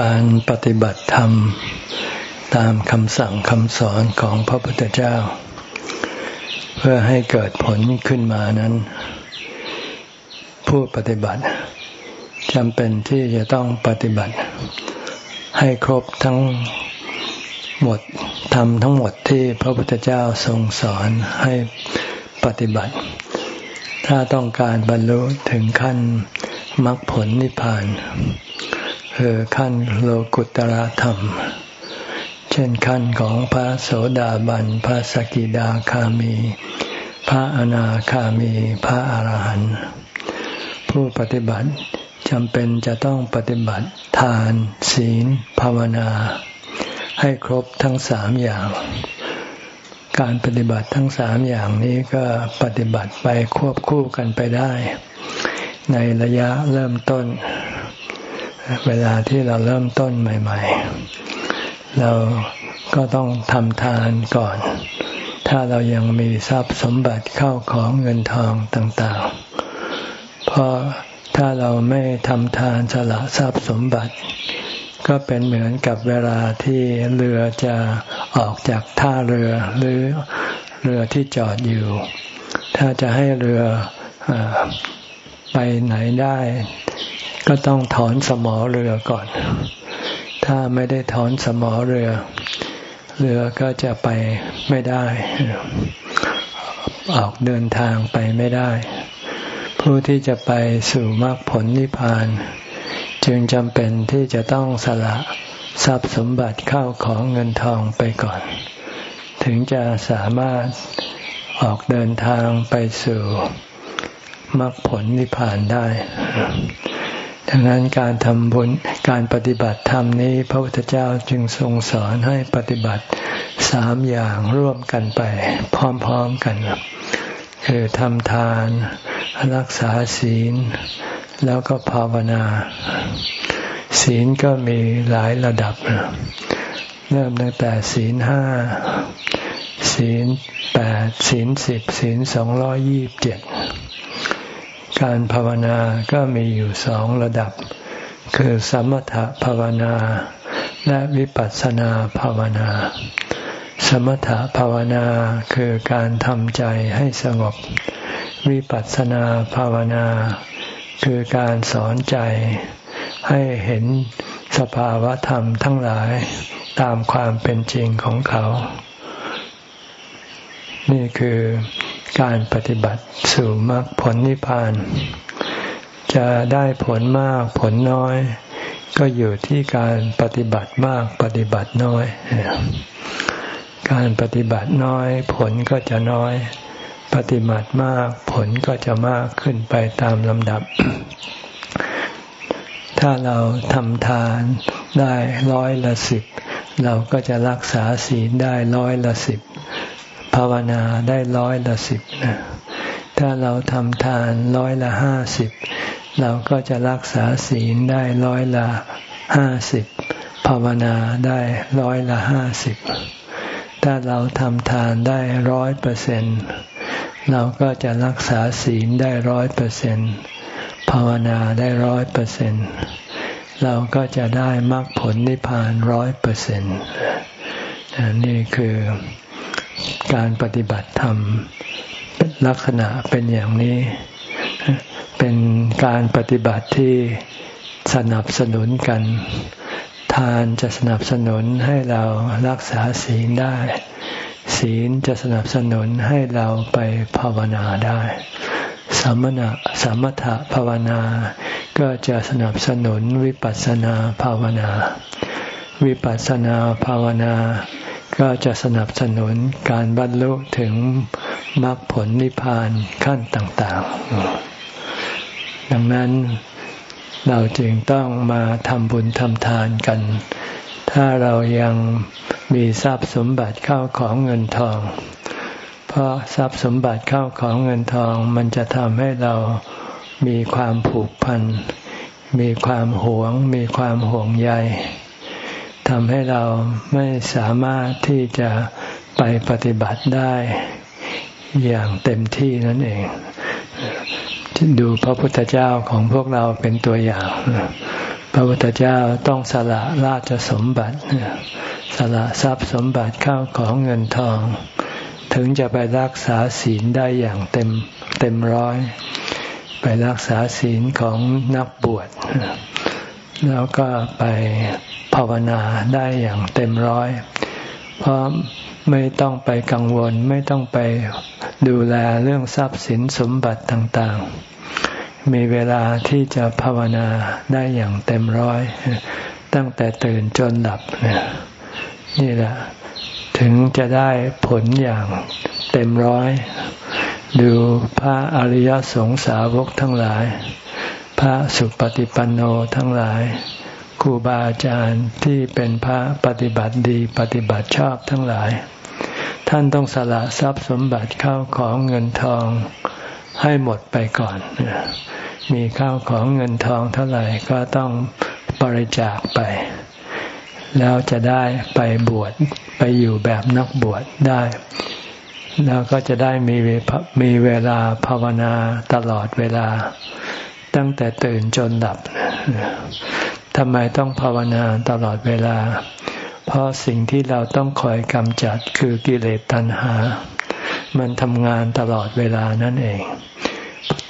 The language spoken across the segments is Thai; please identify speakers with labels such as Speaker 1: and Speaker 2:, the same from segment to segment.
Speaker 1: การปฏิบัติธรรม ตามคำสั่งคำสอนของพระพุทธเจ้า เพื่อให้เกิดผลขึ้นมานั้น ผู้ปฏิบัติจำเป็นที่จะต้องปฏิบัติ ให้ครบทั้งหมดทำทั้งหมดที่พระพุทธเจ้าทรงสอนให้ปฏิบัติ ถ้าต้องการบรรลุถึงขั้นมรรคผลนิพพาน คือขั้นโลกุตระธรรม เช่นขั้นของพระโสดาบัน พระสกิดาคามี พระอนาคามี พระอรหันต์ผู้ปฏิบัติจำเป็นจะต้องปฏิบัติทาน ศีล ภาวนา ให้ครบทั้งสามอย่าง การปฏิบัติทั้งสามอย่างนี้ก็ปฏิบัติไปควบคู่กันไปได้ ในระยะเริ่มต้น เวลาที่เราเริ่มต้นใหม่ ๆ เราก็ต้องทำทานก่อน ถ้าเรายังมีทรัพย์สมบัติเข้าของเงินทองต่างๆ เพราะถ้าเราไม่ทำทานสละทรัพย์สมบัติ ก็เป็นเหมือนกับเวลาที่เรือจะออกจากท่าเรือหรือเรือที่จอดอยู่ ถ้าจะให้เรืออไปไหนได้ ก็ต้องถอนสมอเรือก่อน ถ้าไม่ได้ถอนสมอเรือ เรือก็จะไปไม่ได้ ออกเดินทางไปไม่ได้ ผู้ที่จะไปสู่มรรคผลนิพพาน จึงจำเป็นที่จะต้องสละทรัพย์สมบัติเข้าของเงินทองไปก่อน ถึงจะสามารถออกเดินทางไปสู่มรรคผลนิพพานได้ ดังนั้นการทำบุญการปฏิบัติธรรมนี้ พระพุทธเจ้าจึงทรงสอนให้ปฏิบัติสามอย่างร่วมกันไป พร้อมๆกันคือทำทาน รักษาศีล แล้วก็ภาวนา ศีลก็มีหลายระดับ เริ่มตั้งแต่ศีลห้าศีลแปดศีลสิบศีลสองร้อยยี่บเจ็ด การภาวนาก็มีอยู่สองระดับ คือสมถภาวนา และวิปัสสนาภาวนา สมถภาวนาคือการทำใจให้สงบ วิปัสสนาภาวนา คือการสอนใจให้เห็นสภาวะธรรมทั้งหลายตามความเป็นจริงของเขา นี่คือ การปฏิบัติสู่มรรคผลนิพพาน จะได้ผลมากผลน้อย ก็อยู่ที่การปฏิบัติมากปฏิบัติน้อย การปฏิบัติน้อย ผลก็จะน้อย ปฏิบัติมากผลก็จะมากขึ้นไปตามลำดับ ถ้าเราทำทานได้ร้อยละสิบเราก็จะรักษาศีลได้ร้อยละสิบ ภาวนาได้ร้อยละสิบนะถ้าเราทำทานร้อยละห้าสิบเราก็จะรักษาศีลได้ร้อยละห้าสิบภาวนาได้ร้อยละห้าสิบถ้าเราทำทานได้ร้อยเปอร์เซ็นเราก็จะรักษาศีลได้ร้อยเปอร์เซ็นภาวนาได้ร้อยเปอร์เซ็นเราก็จะได้มรรคผลนิพพานร้อยเปอร์เซ็นต์นี่คือ การปฏิบัติธรรมลักษณะเป็นอย่างนี้ เป็นการปฏิบัติที่สนับสนุนกัน ทานจะสนับสนุนให้เรารักษาศีลได้ ศีลจะสนับสนุนให้เราไปภาวนาได้สมณะสมถะภาวนา ก็จะสนับสนุนวิปัสสนาภาวนา วิปัสสนาภาวนา ก็จะสนับสนุนการบรรลุถึงมรรคผลนิพพานขั้นต่างๆ ดังนั้นเราจึงต้องมาทำบุญทำทานกัน ถ้าเรายังมีทรัพย์สมบัติเข้าของเงินทอง เพราะทรัพย์สมบัติเข้าของเงินทองมันจะทำให้เรามีความผูกพัน มีความหวง มีความห่วงใย ทำให้เราไม่สามารถที่จะไปปฏิบัติได้อย่างเต็มที่นั่นเอง ดูพระพุทธเจ้าของพวกเราเป็นตัวอย่างพพระพุทธเจ้าต้องสละราชสมบัติ สละทรัพย์สมบัติเข้าของเงินทอง ถึงจะไปรักษาศีลได้อย่างเต็มเต็มร้อย ไปรักษาศีลของนักบวช แล้วก็ไปภาวนาได้อย่างเต็มร้อย เพราะไม่ต้องไปกังวลไม่ต้องไปดูแลเรื่องทรัพย์สินสมบัติต่างๆ มีเวลาที่จะภาวนาได้อย่างเต็มร้อย ตั้งแต่ตื่นจนหลับนี่แหละ ถึงจะได้ผลอย่างเต็มร้อย ดูพระอริยสงสาวกทั้งหลาย พระสุปฏิปันโนทั้งหลายครูบาอาจารย์ที่เป็นพระปฏิบัติดีปฏิบัติชอบทั้งหลาย ท่านต้องสละทรัพย์สมบัติเข้าของเงินทองให้หมดไปก่อน มีข้าวของเงินทองเท่าไหร่ก็ต้องบริจาคไป แล้วจะได้ไปบวชไปอยู่แบบนักบวชได้ แล้วก็จะได้มีมีเวลาภาวนาตลอดเวลา ตั้งแต่ตื่นจนหลับทำไมต้องภาวนาตลอดเวลา เพราะสิ่งที่เราต้องคอยกำจัดคือกิเลสตัณหา มันทำงานตลอดเวลานั่นเอง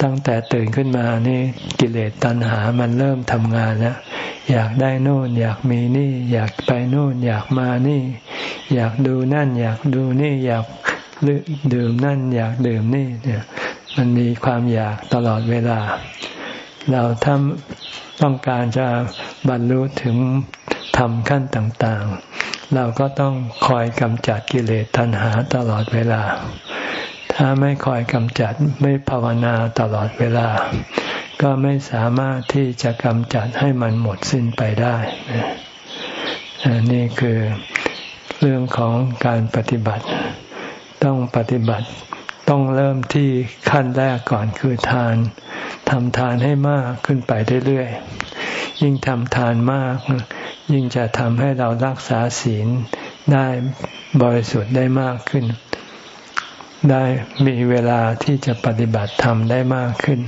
Speaker 1: ตั้งแต่ตื่นขึ้นมานี่กิเลสตัณหามันเริ่มทำงานแล้วอยากได้โน่น อยากมีนี่ อยากไปโน่น อยากมานี่ อยากดูนั่น อยากดูนี่อยากดื่มนั่น อยากดื่มนี่เนี่ย มันมีความอยากตลอดเวลา เราทำต้องการจะบรรลุถึงทำขั้นต่างๆ เราก็ต้องคอยกำจัดกิเลสตัณหาตลอดเวลา ถ้าไม่คอยกำจัดไม่ภาวนาตลอดเวลา ก็ไม่สามารถที่จะกำจัดให้มันหมดสิ้นไปได้นี่คือเรื่องของการปฏิบัติ ต้องปฏิบัติ ต้องเริ่มที่ขั้นแรกก่อนคือทานทำทานให้มากขึ้นไปเรื่อยๆ ยิ่งทำทานมาก ยิ่งจะทำให้เรารักษาศีลได้บริสุทธิ์ได้มากขึ้น ได้มีเวลาที่จะปฏิบัติธรรมได้มากขึ้น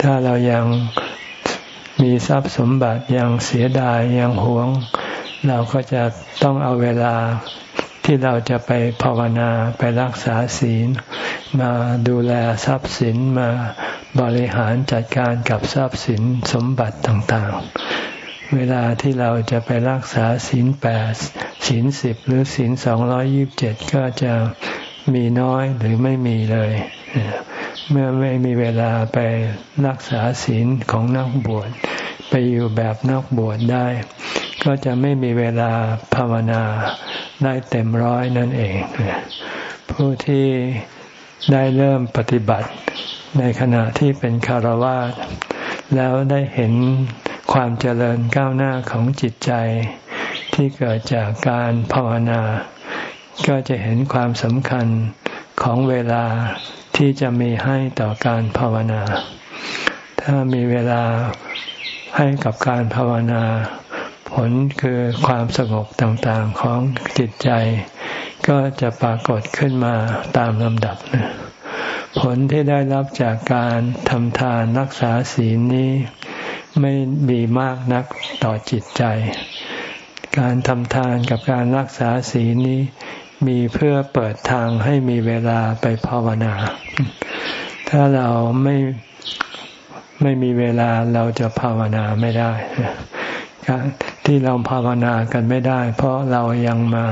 Speaker 1: ถ้าเรายังมีทรัพย์สมบัติยังเสียดายยังหวง เราก็จะต้องเอาเวลา ที่เราจะไปภาวนาไปรักษาศีล มาดูแลทรัพย์สินมาบริหารจัดการกับทรัพย์สินสมบัติต่างๆ เวลาที่เราจะไปรักษาศีลแปดศีลสิบหรือศีลสองร้อยิบเจ็ดก็จะมีน้อยหรือไม่มีเลย เมื่อไม่มีเวลาไปรักษาศีลของนักบวชไปอยู่แบบนักบวชได้ ก็จะไม่มีเวลาภาวนาได้เต็มร้อยนั่นเอง ผู้ที่ได้เริ่มปฏิบัติในขณะที่เป็นคารวะแล้วได้เห็นความเจริญก้าวหน้าของจิตใจที่เกิดจากการภาวนา ก็จะเห็นความสำคัญของเวลาที่จะมีให้ต่อการภาวนา ถ้ามีเวลาให้กับการภาวนา ผลคือความสงบต่างๆของจิตใจ ก็จะปรากฏขึ้นมาตามลำดับนะผลที่ได้รับจากการทำทานรักษาศีลนี้ไม่มีมากนักต่อจิตใจ การทำทานกับการรักษาศีลนี้มีเพื่อเปิดทางให้มีเวลาไปภาวนา ถ้าเราไม่ไม่มีเวลาเราจะภาวนาไม่ได้การ ที่เราภาวนากันไม่ได้ เพราะเรายังมา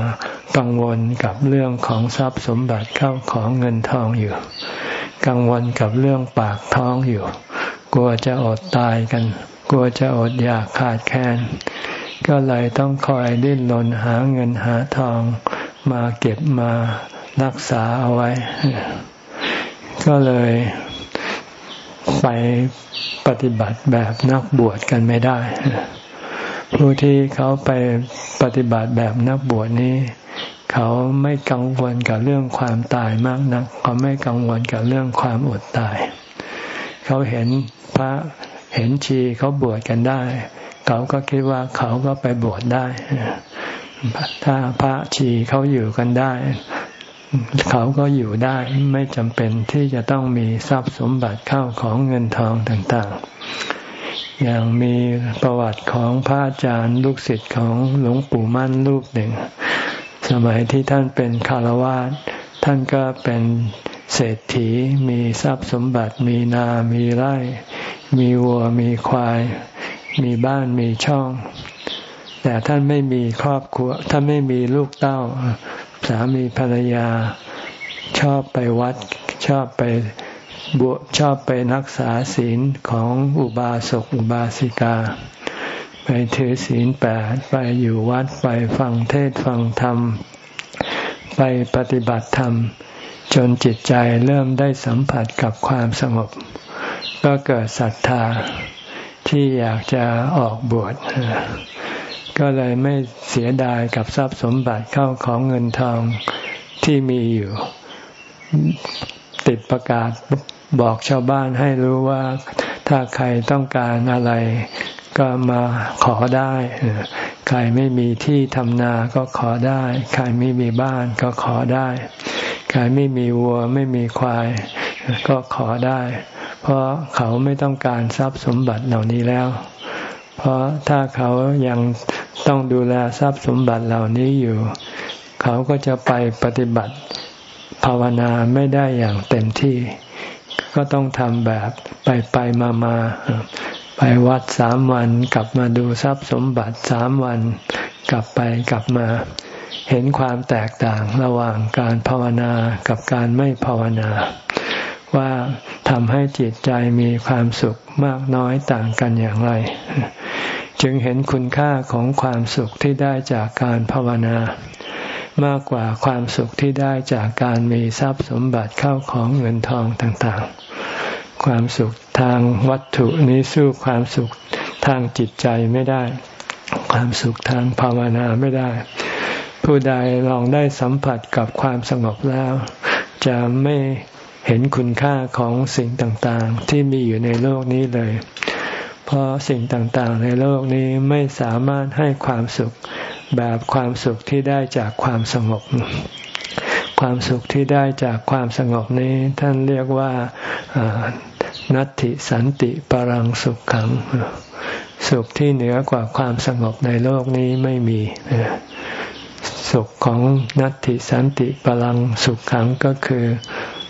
Speaker 1: กังวลกับเรื่องของทรัพย์สมบัติเข้าของเงินทองอยู่ กังวลกับเรื่องปากท้องอยู่ กลัวจะอดตายกัน กลัวจะอดอยากขาดแคลนก็เลยต้องคอยดิ้นรนหาเงินหาทอง มาเก็บมารักษาเอาไว้ ก็เลยไปปฏิบัติแบบนักบวชกันไม่ได้ ผู้ที่เขาไปปฏิบัติแบบนักบวชนี้ เขาไม่กังวลกับเรื่องความตายมากนัก เขาไม่กังวลกับเรื่องความอดตาย เขาเห็นพระเห็นชีเขาบวชกันได้ เขาก็คิดว่าเขาก็ไปบวชได้ ถ้าพระชีเขาอยู่กันได้ เขาก็อยู่ได้ไม่จำเป็นที่จะต้องมีทรัพย์สมบัติเข้าของเงินทองต่างๆ อย่างมีประวัติของพระอาจารย์ลูกศิษย์ของหลวงปู่มั่นรูปหนึ่ง สมัยที่ท่านเป็นคารวาสท่านก็เป็นเศรษฐีมีทรัพย์สมบัติมีนา มีไร่ มีวัว มีควาย มีบ้านมีช่อง แต่ท่านไม่มีครอบครัว ท่านไม่มีลูกเต้า สามีภรรยา ชอบไปวัด ชอบไป บวชชอบไปนักษาศีลของอุบาสกอุบาสิกา ไปถือศีลแปดไปอยู่วัดไปฟังเทศฟังธรรม ไปปฏิบัติธรรม จนจิตใจเริ่มได้สัมผัสกับความสงบ ก็เกิดศรัทธาที่อยากจะออกบวชก็เลยไม่เสียดายกับทรัพย์สมบัติเข้าของเงินทองที่มีอยู่ ติดประกาศบอกชาวบ้านให้รู้ว่าถ้าใครต้องการอะไรก็มาขอได้ ใครไม่มีที่ทำนาก็ขอได้ ใครไม่มีบ้านก็ขอได้ ใครไม่มีวัวไม่มีควาย ก็ขอได้ เพราะเขาไม่ต้องการทรัพย์สมบัติเหล่านี้แล้ว เพราะถ้าเขายังต้องดูแลทรัพย์สมบัติเหล่านี้อยู่ เขาก็จะไปปฏิบัติ ภาวนาไม่ได้อย่างเต็มที่ ก็ต้องทำแบบไปไปมามาไปวัดสามวัน กลับมาดูทรัพย์สมบัติสามวัน กลับไปกลับมา เห็นความแตกต่างระหว่างการภาวนากับการไม่ภาวนา ว่าทำให้จิตใจมีความสุขมากน้อยต่างกันอย่างไร จึงเห็นคุณค่าของความสุขที่ได้จากการภาวนา มากกว่าความสุขที่ได้จากการมีทรัพย์สมบัติเข้าของเงินทองต่างๆ ความสุขทางวัตถุนี้สู้ความสุขทางจิตใจไม่ได้ ความสุขทางภาวนาไม่ได้ ผู้ใดลองได้สัมผัสกับความสงบแล้ว จะไม่เห็นคุณค่าของสิ่งต่างๆ ที่มีอยู่ในโลกนี้เลย เพราะสิ่งต่างๆ ในโลกนี้ไม่สามารถให้ความสุข แบบความสุขที่ได้จากความสงบ ความสุขที่ได้จากความสงบนี้ ท่านเรียกว่านัตติสันติปรังสุขขัง สุขที่เหนือกว่าความสงบในโลกนี้ไม่มีสุขของนัตติสันติปรังสุขขังก็คือ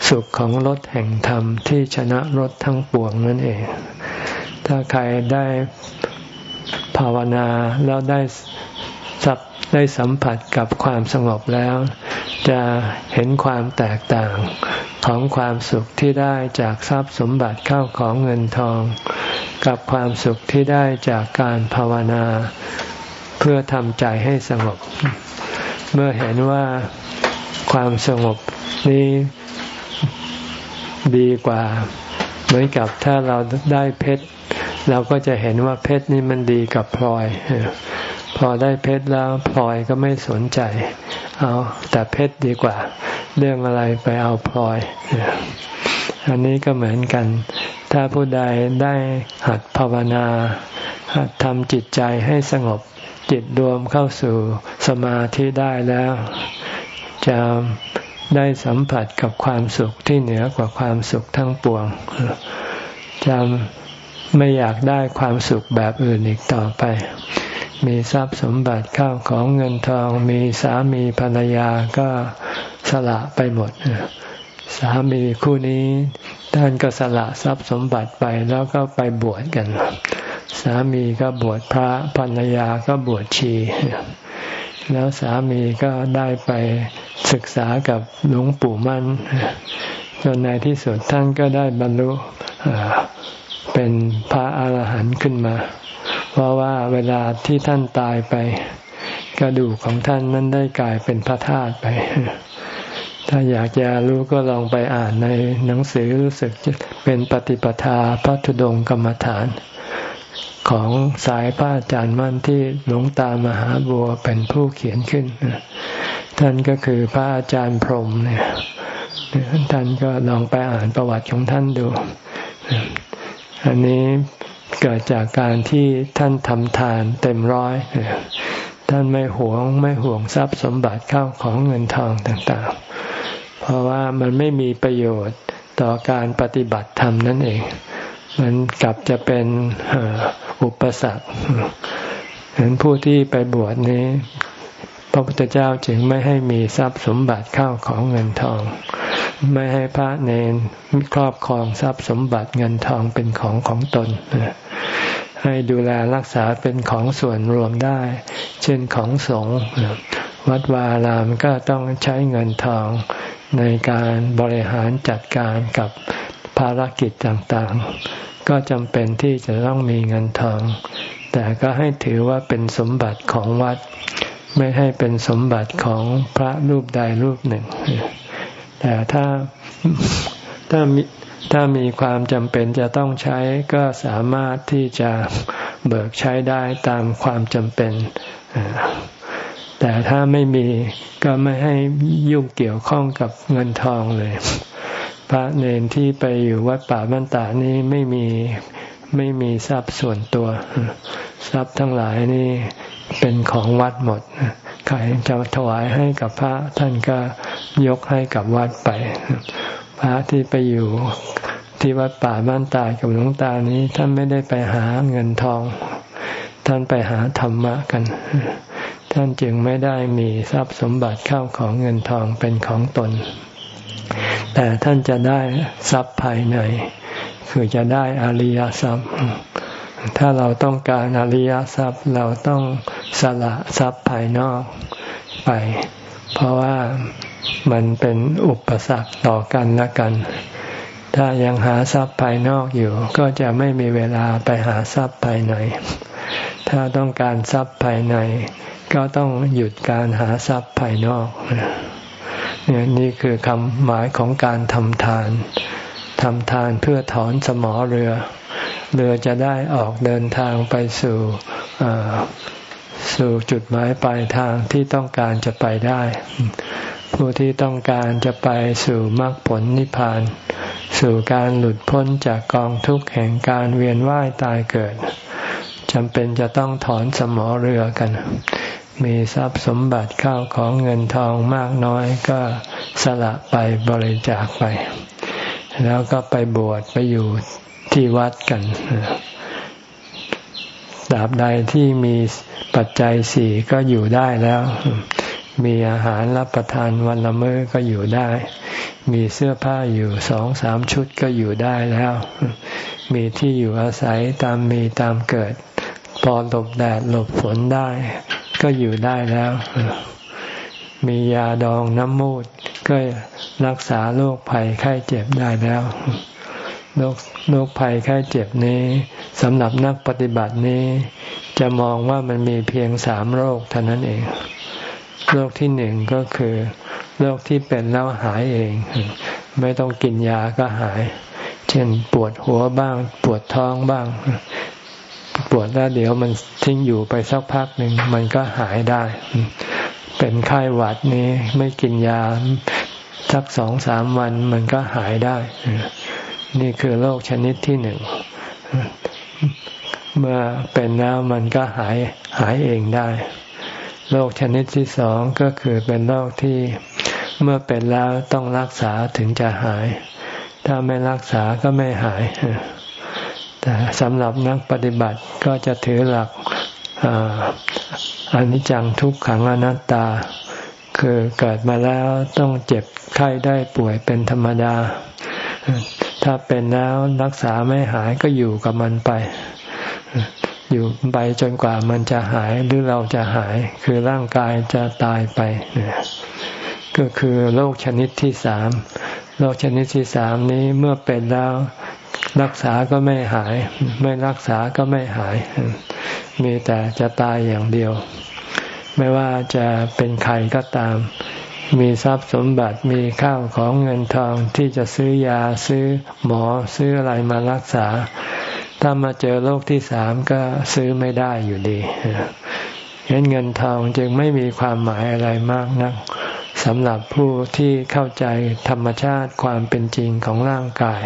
Speaker 1: สุขของรถแห่งธรรมที่ชนะรถทั้งปวงนั่นเอง ถ้าใครได้ภาวนาแล้วได้ ได้สัมผัสกับความสงบแล้ว จะเห็นความแตกต่างของความสุขที่ได้จากทรัพย์สมบัติเข้าของเงินทอง กับความสุขที่ได้จากการภาวนา เพื่อทำใจให้สงบ เมื่อเห็นว่าความสงบนี้ดีกว่า เหมือนกับถ้าเราได้เพชรเราก็จะเห็นว่าเพชรนี่มันดีกับพลอย พอได้เพชรแล้วพลอยก็ไม่สนใจ เอาแต่เพชรดีกว่า เรื่องอะไรไปเอาพลอย อันนี้ก็เหมือนกัน ถ้าผู้ใดได้หัดภาวนาหัดทำจิตใจให้สงบจิตรวมเข้าสู่สมาธิได้แล้ว จะได้สัมผัสกับความสุขที่เหนือกว่าความสุขทั้งปวงจะไม่อยากได้ความสุขแบบอื่นอีกต่อไป มีทรัพย์สมบัติเข้าของเงินทองมีสามีภรรยาก็สละไปหมด สามีคู่นี้ท่านก็สละทรัพย์สมบัติไปแล้วก็ไปบวชกัน สามีก็บวชพระภรรยาก็บวชชี แล้วสามีก็ได้ไปศึกษากับหลวงปู่มั่นจนในที่สุดท่านก็ได้บรรลุเป็นพระอาหารหันต์ขึ้นมา เพราะว่าเวลาที่ท่านตายไป กระดูกของท่านนั้นได้กลายเป็นพระธาตุไป ถ้าอยากจะรู้ก็ลองไปอ่านในหนังสือรู้สึกเป็นปฏิปทาพระธุดงกรรมฐาน ของสายพระอาจารย์มั่นที่หลวงตามหาบัวเป็นผู้เขียนขึ้น ท่านก็คือพระอาจารย์พรมเนี่ยท่านก็ลองไปอ่านประวัติของท่านดู อันนี้ เกิดจากการที่ท่านทำทานเต็มร้อย ท่านไม่หวงไม่ห่วงทรัพย์สมบัติเข้าของเงินทองต่างๆ เพราะว่ามันไม่มีประโยชน์ต่อการปฏิบัติธรรมนั่นเองมมันกลับจะเป็นอุปสรรคเห็นผู้ที่ไปบวชนี้ พระพุทธเจ้าจึงไม่ให้มีทรัพย์สมบัติเข้าของเงินทอง ไม่ให้พระเนนครอบครองทรัพย์สมบัติเงินทองเป็นของของตน ให้ดูแลรักษาเป็นของส่วนรวมได้ เช่นของสงฆ์วัดวาลามก็ต้องใช้เงินทองในการบริหารจัดการกับภารกิจต่างๆ ก็จำเป็นที่จะต้องมีเงินทอง แต่ก็ให้ถือว่าเป็นสมบัติของวัด ไม่ให้เป็นสมบัติของพระรูปใดรูปหนึ่ง แต่ถ้าถ้ามีถ้ามีความจำเป็นจะต้องใช้ก็สามารถที่จะเบิกใช้ได้ตามความจำเป็น แต่ถ้าไม่มีก็ไม่ให้ยุ่งเกี่ยวข้องกับเงินทองเลย พระเนนที่ไปอยู่วัดป่าบ้านตานี้ไม่มีไม่มีทรัพย์ส่วนตัว ทรัพย์ทั้งหลายนี่ เป็นของวัดหมดใครจะถวายให้กับพระท่านก็ยกให้กับวัดไป พระที่ไปอยู่ที่วัดป่าบ้านตากับหลวงตานี้ท่านไม่ได้ไปหาเงินทอง ท่านไปหาธรรมะกัน ท่านจึงไม่ได้มีทรัพย์สมบัติเข้าของเงินทองเป็นของตน แต่ท่านจะได้ทรัพย์ภายใน คือจะได้อริยทรัพย์ ถ้าเราต้องการอริยทรัพย์เราต้องสละทรัพย์ภายนอกไป เพราะว่ามันเป็นอุปสรรคต่อกันละกัน ถ้ายังหาทรัพย์ภายนอกอยู่ ก็จะไม่มีเวลาไปหาทรัพย์ภายใน ถ้าต้องการทรัพย์ภายใน ก็ต้องหยุดการหาทรัพย์ภายนอกเนี่ยนี่คือคำหมายของการทำทานทำทานเพื่อถอนสมอเรือ เรือจะได้ออกเดินทางไปสู่สู่จุดหมายปลายทางที่ต้องการจะไปได้ ผู้ที่ต้องการจะไปสู่มรรคผลนิพพาน สู่การหลุดพ้นจากกองทุกข์แห่งการเวียนว่ายตายเกิดจำเป็นจะต้องถอนสมอเรือกัน มีทรัพย์สมบัติเข้าของเงินทองมากน้อยก็สละไปบริจาคไป แล้วก็ไปบวชไปอยู่ ที่วัดกันดาบใดที่มีปัจจัยสี่ก็อยู่ได้แล้ว มีอาหารรับประทานวันละมื้อก็อยู่ได้ มีเสื้อผ้าอยู่สองสามชุดก็อยู่ได้แล้ว มีที่อยู่อาศัยตามมีตามเกิด พอหลบแดดหลบฝนได้ ก็อยู่ได้แล้ว มียาดองน้ำมูดก็รักษาโรคภัยไข้เจ็บได้แล้ว โรคโรคภัยไข้เจ็บนี้สำหรับนักปฏิบัตินี้ จะมองว่ามันมีเพียงสามโรคเท่านั้นเอง โรคที่หนึ่งก็คือ โรคที่เป็นแล้วหายเอง ไม่ต้องกินยาก็หาย เช่นปวดหัวบ้าง ปวดท้องบ้าง ปวดแล้วเดี๋ยวมันทิ้งอยู่ไปสักพักหนึ่งมันก็หายได้ เป็นไข้หวัดนี้ไม่กินยาสักสองสามวันมันก็หายได้ นี่คือโรคชนิดที่หนึ่ง เมื่อเป็นแล้วมันก็หายหายเองได้ โรคชนิดที่สองก็คือเป็นโรคที่เมื่อเป็นแล้วต้องรักษาถึงจะหาย ถ้าไม่รักษาก็ไม่หาย แต่สำหรับนักปฏิบัติก็จะถือหลักอนิจจังทุกขังอนัตตา คือเกิดมาแล้วต้องเจ็บไข้ได้ป่วยเป็นธรรมดา ถ้าเป็นแล้วรักษาไม่หายก็อยู่กับมันไป อยู่ไปจนกว่ามันจะหายหรือเราจะหาย คือร่างกายจะตายไป ก็คือโรคชนิดที่สามโรคชนิดที่สามนี้เมื่อเป็นแล้วรักษาก็ไม่หาย ไม่รักษาก็ไม่หาย มีแต่จะตายอย่างเดียว ไม่ว่าจะเป็นใครก็ตาม มีทรัพย์สมบัติมีข้าวของเงินทองที่จะซื้อยาซื้อหมอซื้ออะไรมารักษา ถ้ามาเจอโรคที่สามก็ซื้อไม่ได้อยู่ดีเห็นเงินทองจึงไม่มีความหมายอะไรมากนักสำหรับผู้ที่เข้าใจธรรมชาติความเป็นจริงของร่างกาย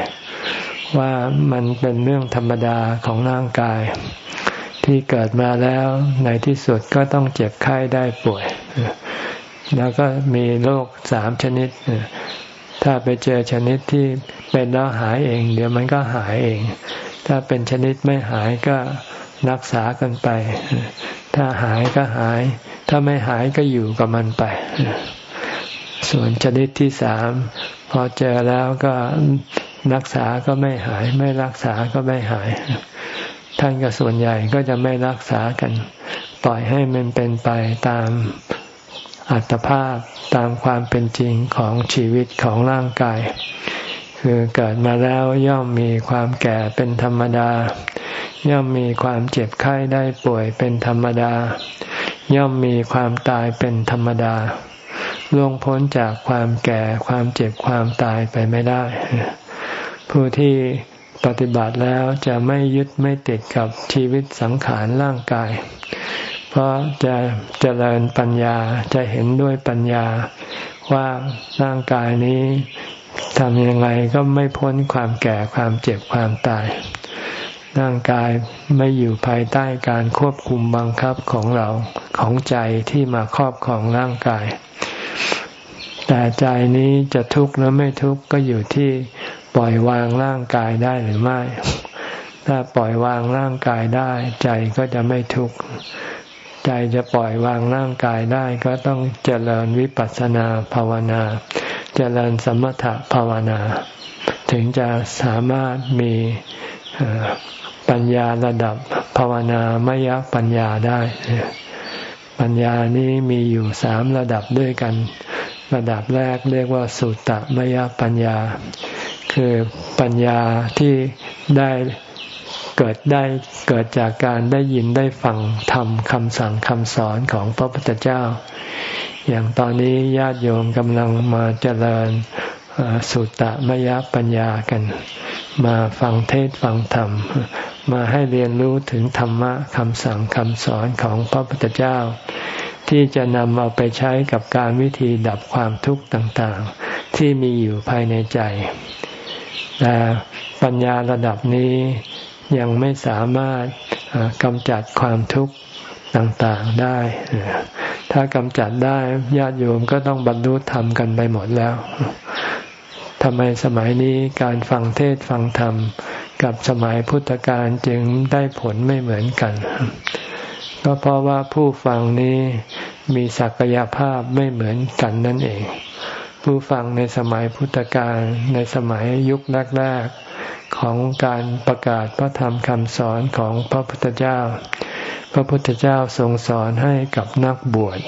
Speaker 1: ว่ามันเป็นเรื่องธรรมดาของร่างกาย ที่เกิดมาแล้วในที่สุดก็ต้องเจ็บไข้ได้ป่วย แล้วก็มีโรคสามชนิด ถ้าไปเจอชนิดที่เป็นแล้วหายเอง เดี๋ยวมันก็หายเอง ถ้าเป็นชนิดไม่หายก็รักษากันไป ถ้าหายก็หาย ถ้าไม่หายก็อยู่กับมันไป ส่วนชนิดที่สามพอเจอแล้วก็รักษาก็ไม่หาย ไม่รักษาก็ไม่หาย ท่านก็ส่วนใหญ่ก็จะไม่รักษากัน ปล่อยให้มันเป็นไปตาม อัตภาพตามความเป็นจริงของชีวิตของร่างกาย คือเกิดมาแล้วย่อมมีความแก่เป็นธรรมดา ย่อมมีความเจ็บไข้ได้ป่วยเป็นธรรมดา ย่อมมีความตายเป็นธรรมดาล่วงพ้นจากความแก่ความเจ็บความตายไปไม่ได้ ผู้ที่ปฏิบัติแล้วจะไม่ยึดไม่ติดกับชีวิตสังขารร่างกาย เพราะจะเจริญปัญญาจะเห็นด้วยปัญญาว่าร่างกายนี้ทำยังไงก็ไม่พ้นความแก่ความเจ็บความตาย ร่างกายไม่อยู่ภายใต้การควบคุมบังคับของเราของใจที่มาครอบของร่างกาย แต่ใจนี้จะทุกข์หรือไม่ทุกข์ก็อยู่ที่ปล่อยวางร่างกายได้หรือไม่ ถ้าปล่อยวางร่างกายได้ ใจก็จะไม่ทุกข์ ใจจะปล่อยวางร่างกายได้ก็ต้องเจริญวิปัสสนาภาวนา เจริญสมถภาวนา ถึงจะสามารถมีปัญญาระดับภาวนามยปัญญาได้ ปัญญานี้มีอยู่สามระดับด้วยกัน ระดับแรกเรียกว่าสุตตมยปัญญา คือปัญญาที่ได้ เกิดได้เกิดจากการได้ยินได้ฟังทำคำสั่งคำสอนของพระพุทธเจ้า อย่างตอนนี้ญาติโยมกำลังมาเจริญสุตตะมยปัญญากัน มาฟังเทศฟังธรรม มาให้เรียนรู้ถึงธรรมะคำสั่งคำสอนของพระพุทธเจ้า ที่จะนำเอาไปใช้กับการวิธีดับความทุกข์ต่างๆ ที่มีอยู่ภายในใจแต่ปัญญาระดับนี้ ยังไม่สามารถกำจัดความทุกข์ต่างๆได้ ถ้ากำจัดได้ญาติโยมก็ต้องบรรลุธรรมกันไปหมดแล้วทำไมสมัยนี้การฟังเทศฟังธรรม กับสมัยพุทธกาลจึงได้ผลไม่เหมือนกัน ก็เพราะว่าผู้ฟังนี้มีศักยภาพไม่เหมือนกันนั่นเอง ผู้ฟังในสมัยพุทธกาลในสมัยยุคแรกๆ ของการประกาศพระธรรมคำสอนของพระพุทธเจ้า พระพุทธเจ้าทรงสอนให้กับนักบวช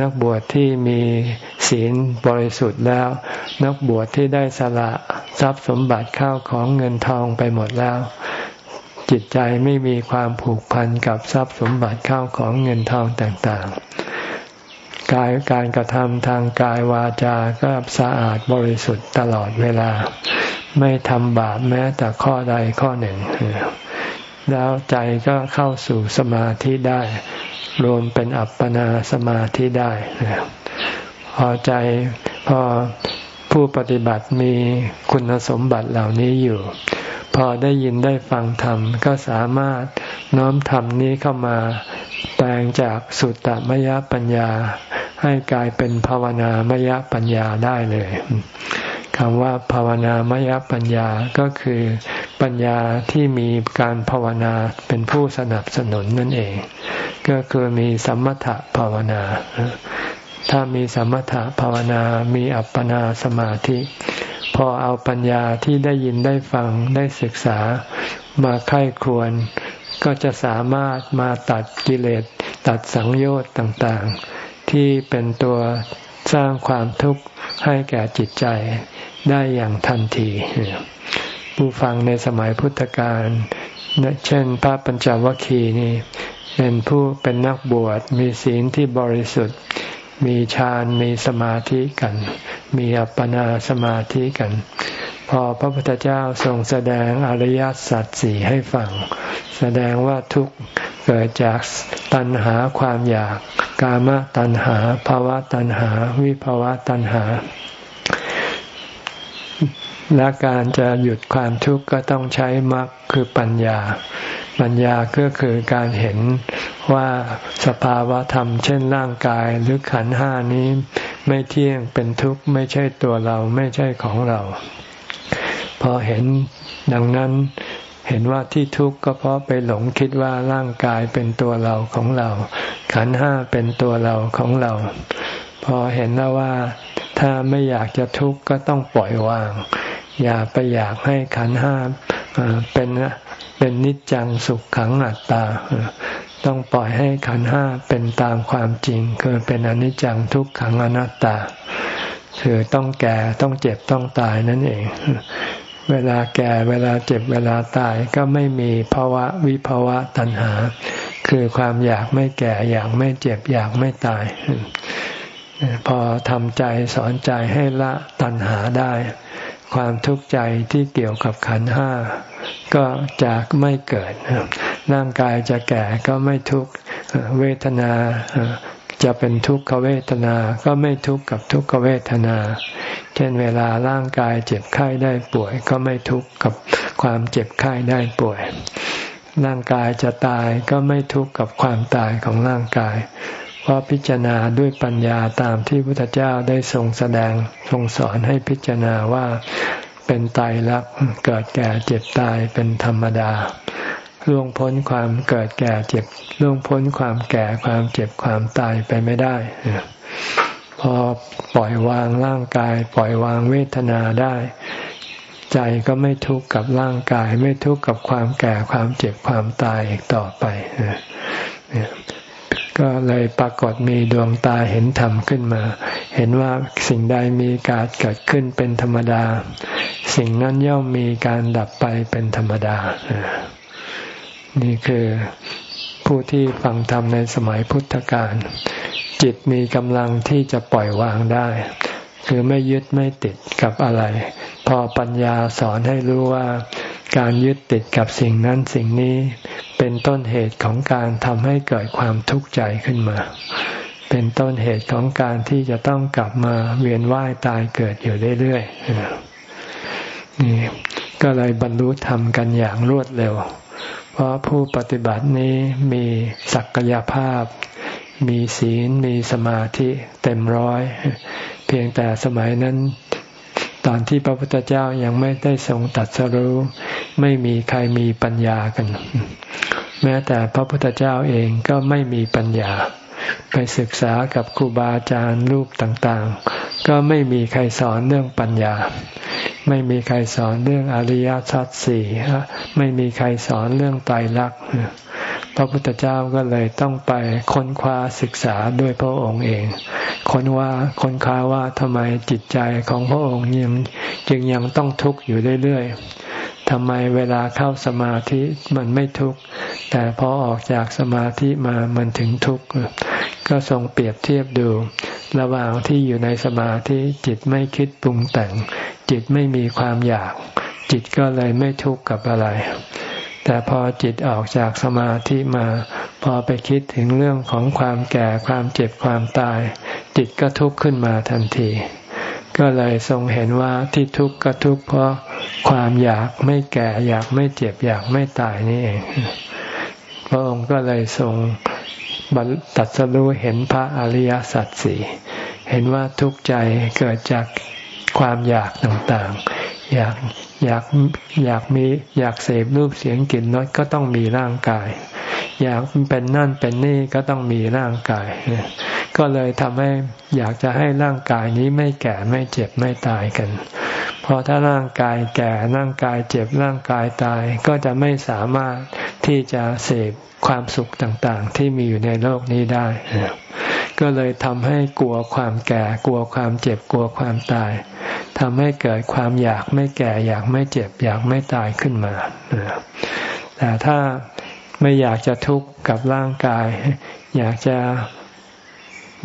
Speaker 1: นักบวชที่มีศีลบริสุทธิ์แล้ว นักบวชที่ได้สละทรัพย์สมบัติเข้าของเงินทองไปหมดแล้ว จิตใจไม่มีความผูกพันกับทรัพย์สมบัติเข้าของเงินทองต่างๆ กายการกระทำทางกายวาจาก็สะอาดบริสุทธิ์ตลอดเวลา ไม่ทำบาปแม้แต่ข้อใดข้อหนึ่ง แล้วใจก็เข้าสู่สมาธิได้ รวมเป็นอัปปนาสมาธิได้พอใจพอ ผู้ปฏิบัติมีคุณสมบัติเหล่านี้อยู่ พอได้ยินได้ฟังธรรมก็สามารถน้อมธรรมนี้เข้ามาแปลงจากสุตตมยปัญญา ให้กลายเป็นภาวนามยปัญญาได้เลยคำว่าภาวนามยปัญญาก็คือปัญญาที่มีการภาวนาเป็นผู้สนับสนุนนั่นเอง ก็คือมีสมถภาวนา ถ้ามีสมถะภาวนา มีอัปปนาสมาธิ พอเอาปัญญาที่ได้ยินได้ฟังได้ศึกษามาไข้ควร ก็จะสามารถมาตัดกิเลสตัดสังโยชน์ต่างๆ ที่เป็นตัวสร้างความทุกข์ให้แก่จิตใจได้อย่างทันที ผู้ฟังในสมัยพุทธกาลเช่นพระปัญจวัคคีย์นี่เป็นผู้เป็นนักบวชมีศีลที่บริสุทธิ์ มีฌานมีสมาธิกัน มีอัปปนาสมาธิกัน พอพระพุทธเจ้าทรงแสดงอริยสัจสี่ให้ฟัง แสดงว่าทุกข์เกิดจากตัณหาความอยาก กามตัณหาภาวะตัณหา วิภาวะตัณหา และการจะหยุดความทุกข์ก็ต้องใช้มรรคคือปัญญา ปัญญาก็คือการเห็นว่าสภาวะธรรม เช่นร่างกายหรือขันห้านี้ไม่เที่ยงเป็นทุกข์ไม่ใช่ตัวเราไม่ใช่ของเรา พอเห็นดังนั้นเห็นว่าที่ทุกข์ก็เพราะไปหลงคิดว่าร่างกายเป็นตัวเราของเรา ขันห้าเป็นตัวเราของเรา พอเห็นแล้วว่าถ้าไม่อยากจะทุกข์ก็ต้องปล่อยวาง อย่าไปอยากให้ขันห้าเป็น เป็นนิจจังสุขขังอัตตา ต้องปล่อยให้ขันห้าเป็นตามความจริง คือเป็นอนิจจังทุกขังอนัตตา คือต้องแก่ต้องเจ็บต้องตายนั่นเอง เวลาแก่เวลาเจ็บเวลาตายก็ไม่มีภาวะวิภาวะตัณหา คือความอยากไม่แก่อยากไม่เจ็บอยากไม่ตาย พอทำใจสอนใจให้ละตัณหาได้ ความทุกข์ใจที่เกี่ยวกับขันห้าก็จะไม่เกิด ร่างกายจะแก่ก็ไม่ทุกข์เวทนาจะเป็นทุกขเวทนา ก็ไม่ทุกข์กับทุกขเวทนา เช่นเวลาร่างกายเจ็บไข้ได้ป่วย ก็ไม่ทุกข์กับความเจ็บไข้ได้ป่วย ร่างกายจะตายก็ไม่ทุกข์กับความตายของร่างกาย เพราะพิจารณาด้วยปัญญาตามที่พุทธเจ้าได้ทรงแสดงทรงสอนให้พิจารณาว่าเป็นตายรักเกิดแก่เจ็บตายเป็นธรรมดาล่วงพ้นความเกิดแก่เจ็บล่วงพ้นความแก่ความเจ็บความตายไปไม่ได้ พอปล่อยวางร่างกาย ปล่อยวางเวทนาได้ ใจก็ไม่ทุกข์กับร่างกาย ไม่ทุกข์กับความแก่ความเจ็บความตายอีกต่อไป ก็เลยปรากฏมีดวงตาเห็นธรรมขึ้นมา เห็นว่าสิ่งใดมีการเกิดขึ้นเป็นธรรมดา สิ่งนั้นย่อมมีการดับไปเป็นธรรมดา นี่คือผู้ที่ฟังธรรมในสมัยพุทธกาลจิตมีกำลังที่จะปล่อยวางได้ คือไม่ยึดไม่ติดกับอะไร พอปัญญาสอนให้รู้ว่า การยึดติดกับสิ่งนั้นสิ่งนี้ เป็นต้นเหตุของการทำให้เกิดความทุกข์ใจขึ้นมา เป็นต้นเหตุของการที่จะต้องกลับมาเวียนว่ายตายเกิดอยู่เรื่อยๆนี่ก็เลยบรรลุธรรมกันอย่างรวดเร็ว เพราะผู้ปฏิบัตินี้มีศักยภาพ มีศีล มีสมาธิเต็มร้อย พียงแต่สมัยนั้น ตอนที่พระพุทธเจ้ายังไม่ได้ทรงตัดสรู้ ไม่มีใครมีปัญญากัน แม้แต่พระพุทธเจ้าเองก็ไม่มีปัญญา ไปศึกษากับครูบาอาจารย์รูปต่างๆ ก็ไม่มีใครสอนเรื่องปัญญา ไม่มีใครสอนเรื่องอริยสัจสี่ไม่มีใครสอนเรื่องไตรลักษณ์ พระพุทธเจ้าก็เลยต้องไปค้นคว้าศึกษาด้วยพระองค์เอง ค้นว่าค้นคว้าว่าทำไมจิตใจของพระองค์ยังจึงยังต้องทุกข์อยู่เรื่อยๆทำไมเวลาเข้าสมาธิมันไม่ทุกข์ แต่พอออกจากสมาธิมามันถึงทุกข์ ก็ทรงเปรียบเทียบดู ระหว่างที่อยู่ในสมาธิจิตไม่คิดปรุงแต่ง จิตไม่มีความอยาก จิตก็เลยไม่ทุกข์กับอะไร แต่พอจิตออกจากสมาธิมา พอไปคิดถึงเรื่องของความแก่ความเจ็บความตาย จิตก็ทุกข์ขึ้นมาทันที ก็เลยทรงเห็นว่าที่ทุกข์ก็ทุกข์เพราะความอยากไม่แก่อยากไม่เจ็บอยากไม่ตายนี่เองพระองค์ก็เลยทรงตัดสรู้เห็นพระอริยสัจสี่เห็นว่าทุกข์ใจเกิดจากความอยากต่างๆ อยาก อยากอยากมีอยากเสพรูปเสียงกลิ่นรสก็ต้องมีร่างกาย อยากเป็นนั่นเป็นนี่ก็ต้องมีร่างกาย ก็เลยทำให้อยากจะให้ร่างกายนี้ไม่แก่ไม่เจ็บไม่ตายกัน เพอถ้าร่างกายแก่ร่างกายเจ็บร่างกายตายก็จะไม่สามารถที่จะเสพความสุขต่างๆ ที่มีอยู่ในโลกนี้ได้ ก็เลยทำให้กลัวความแก่ กลัวความเจ็บกลัวความตายทำให้เกิดความอยากไม่แก่ อยากไม่เจ็บ อยากไม่ตายขึ้นมาแต่ถ้าไม่อยากจะทุกข์กับร่างกาย อยากจะ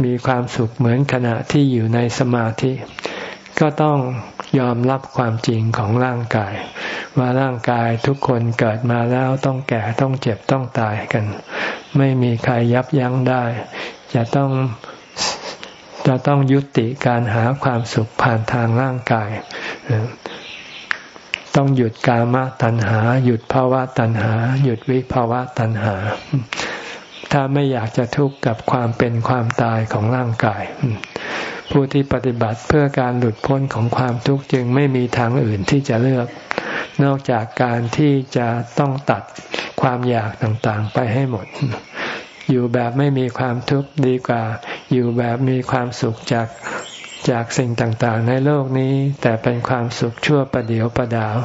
Speaker 1: มีความสุขเหมือนขณะที่อยู่ในสมาธิ ก็ต้อง ยอมรับความจริงของร่างกาย ว่าร่างกายทุกคนเกิดมาแล้วต้องแก่ต้องเจ็บต้องตายกัน ไม่มีใครยับยั้งได้ จะต้องจะต้องยุติการหาความสุขผ่านทางร่างกาย ต้องหยุดกามตัณหา หยุดภาวะตัณหา หยุดวิภาวะตัณหา ถ้าไม่อยากจะทุกข์กับความเป็นความตายของร่างกาย ผู้ที่ปฏิบัติเพื่อการหลุดพ้นของความทุกข์จึงไม่มีทางอื่นที่จะเลือก นอกจากการที่จะต้องตัดความอยากต่างๆไปให้หมด อยู่แบบไม่มีความทุกข์ดีกว่า อยู่แบบมีความสุขจากจากสิ่งต่างๆ ในโลกนี้ แต่เป็นความสุขชั่วประเดียวประดาว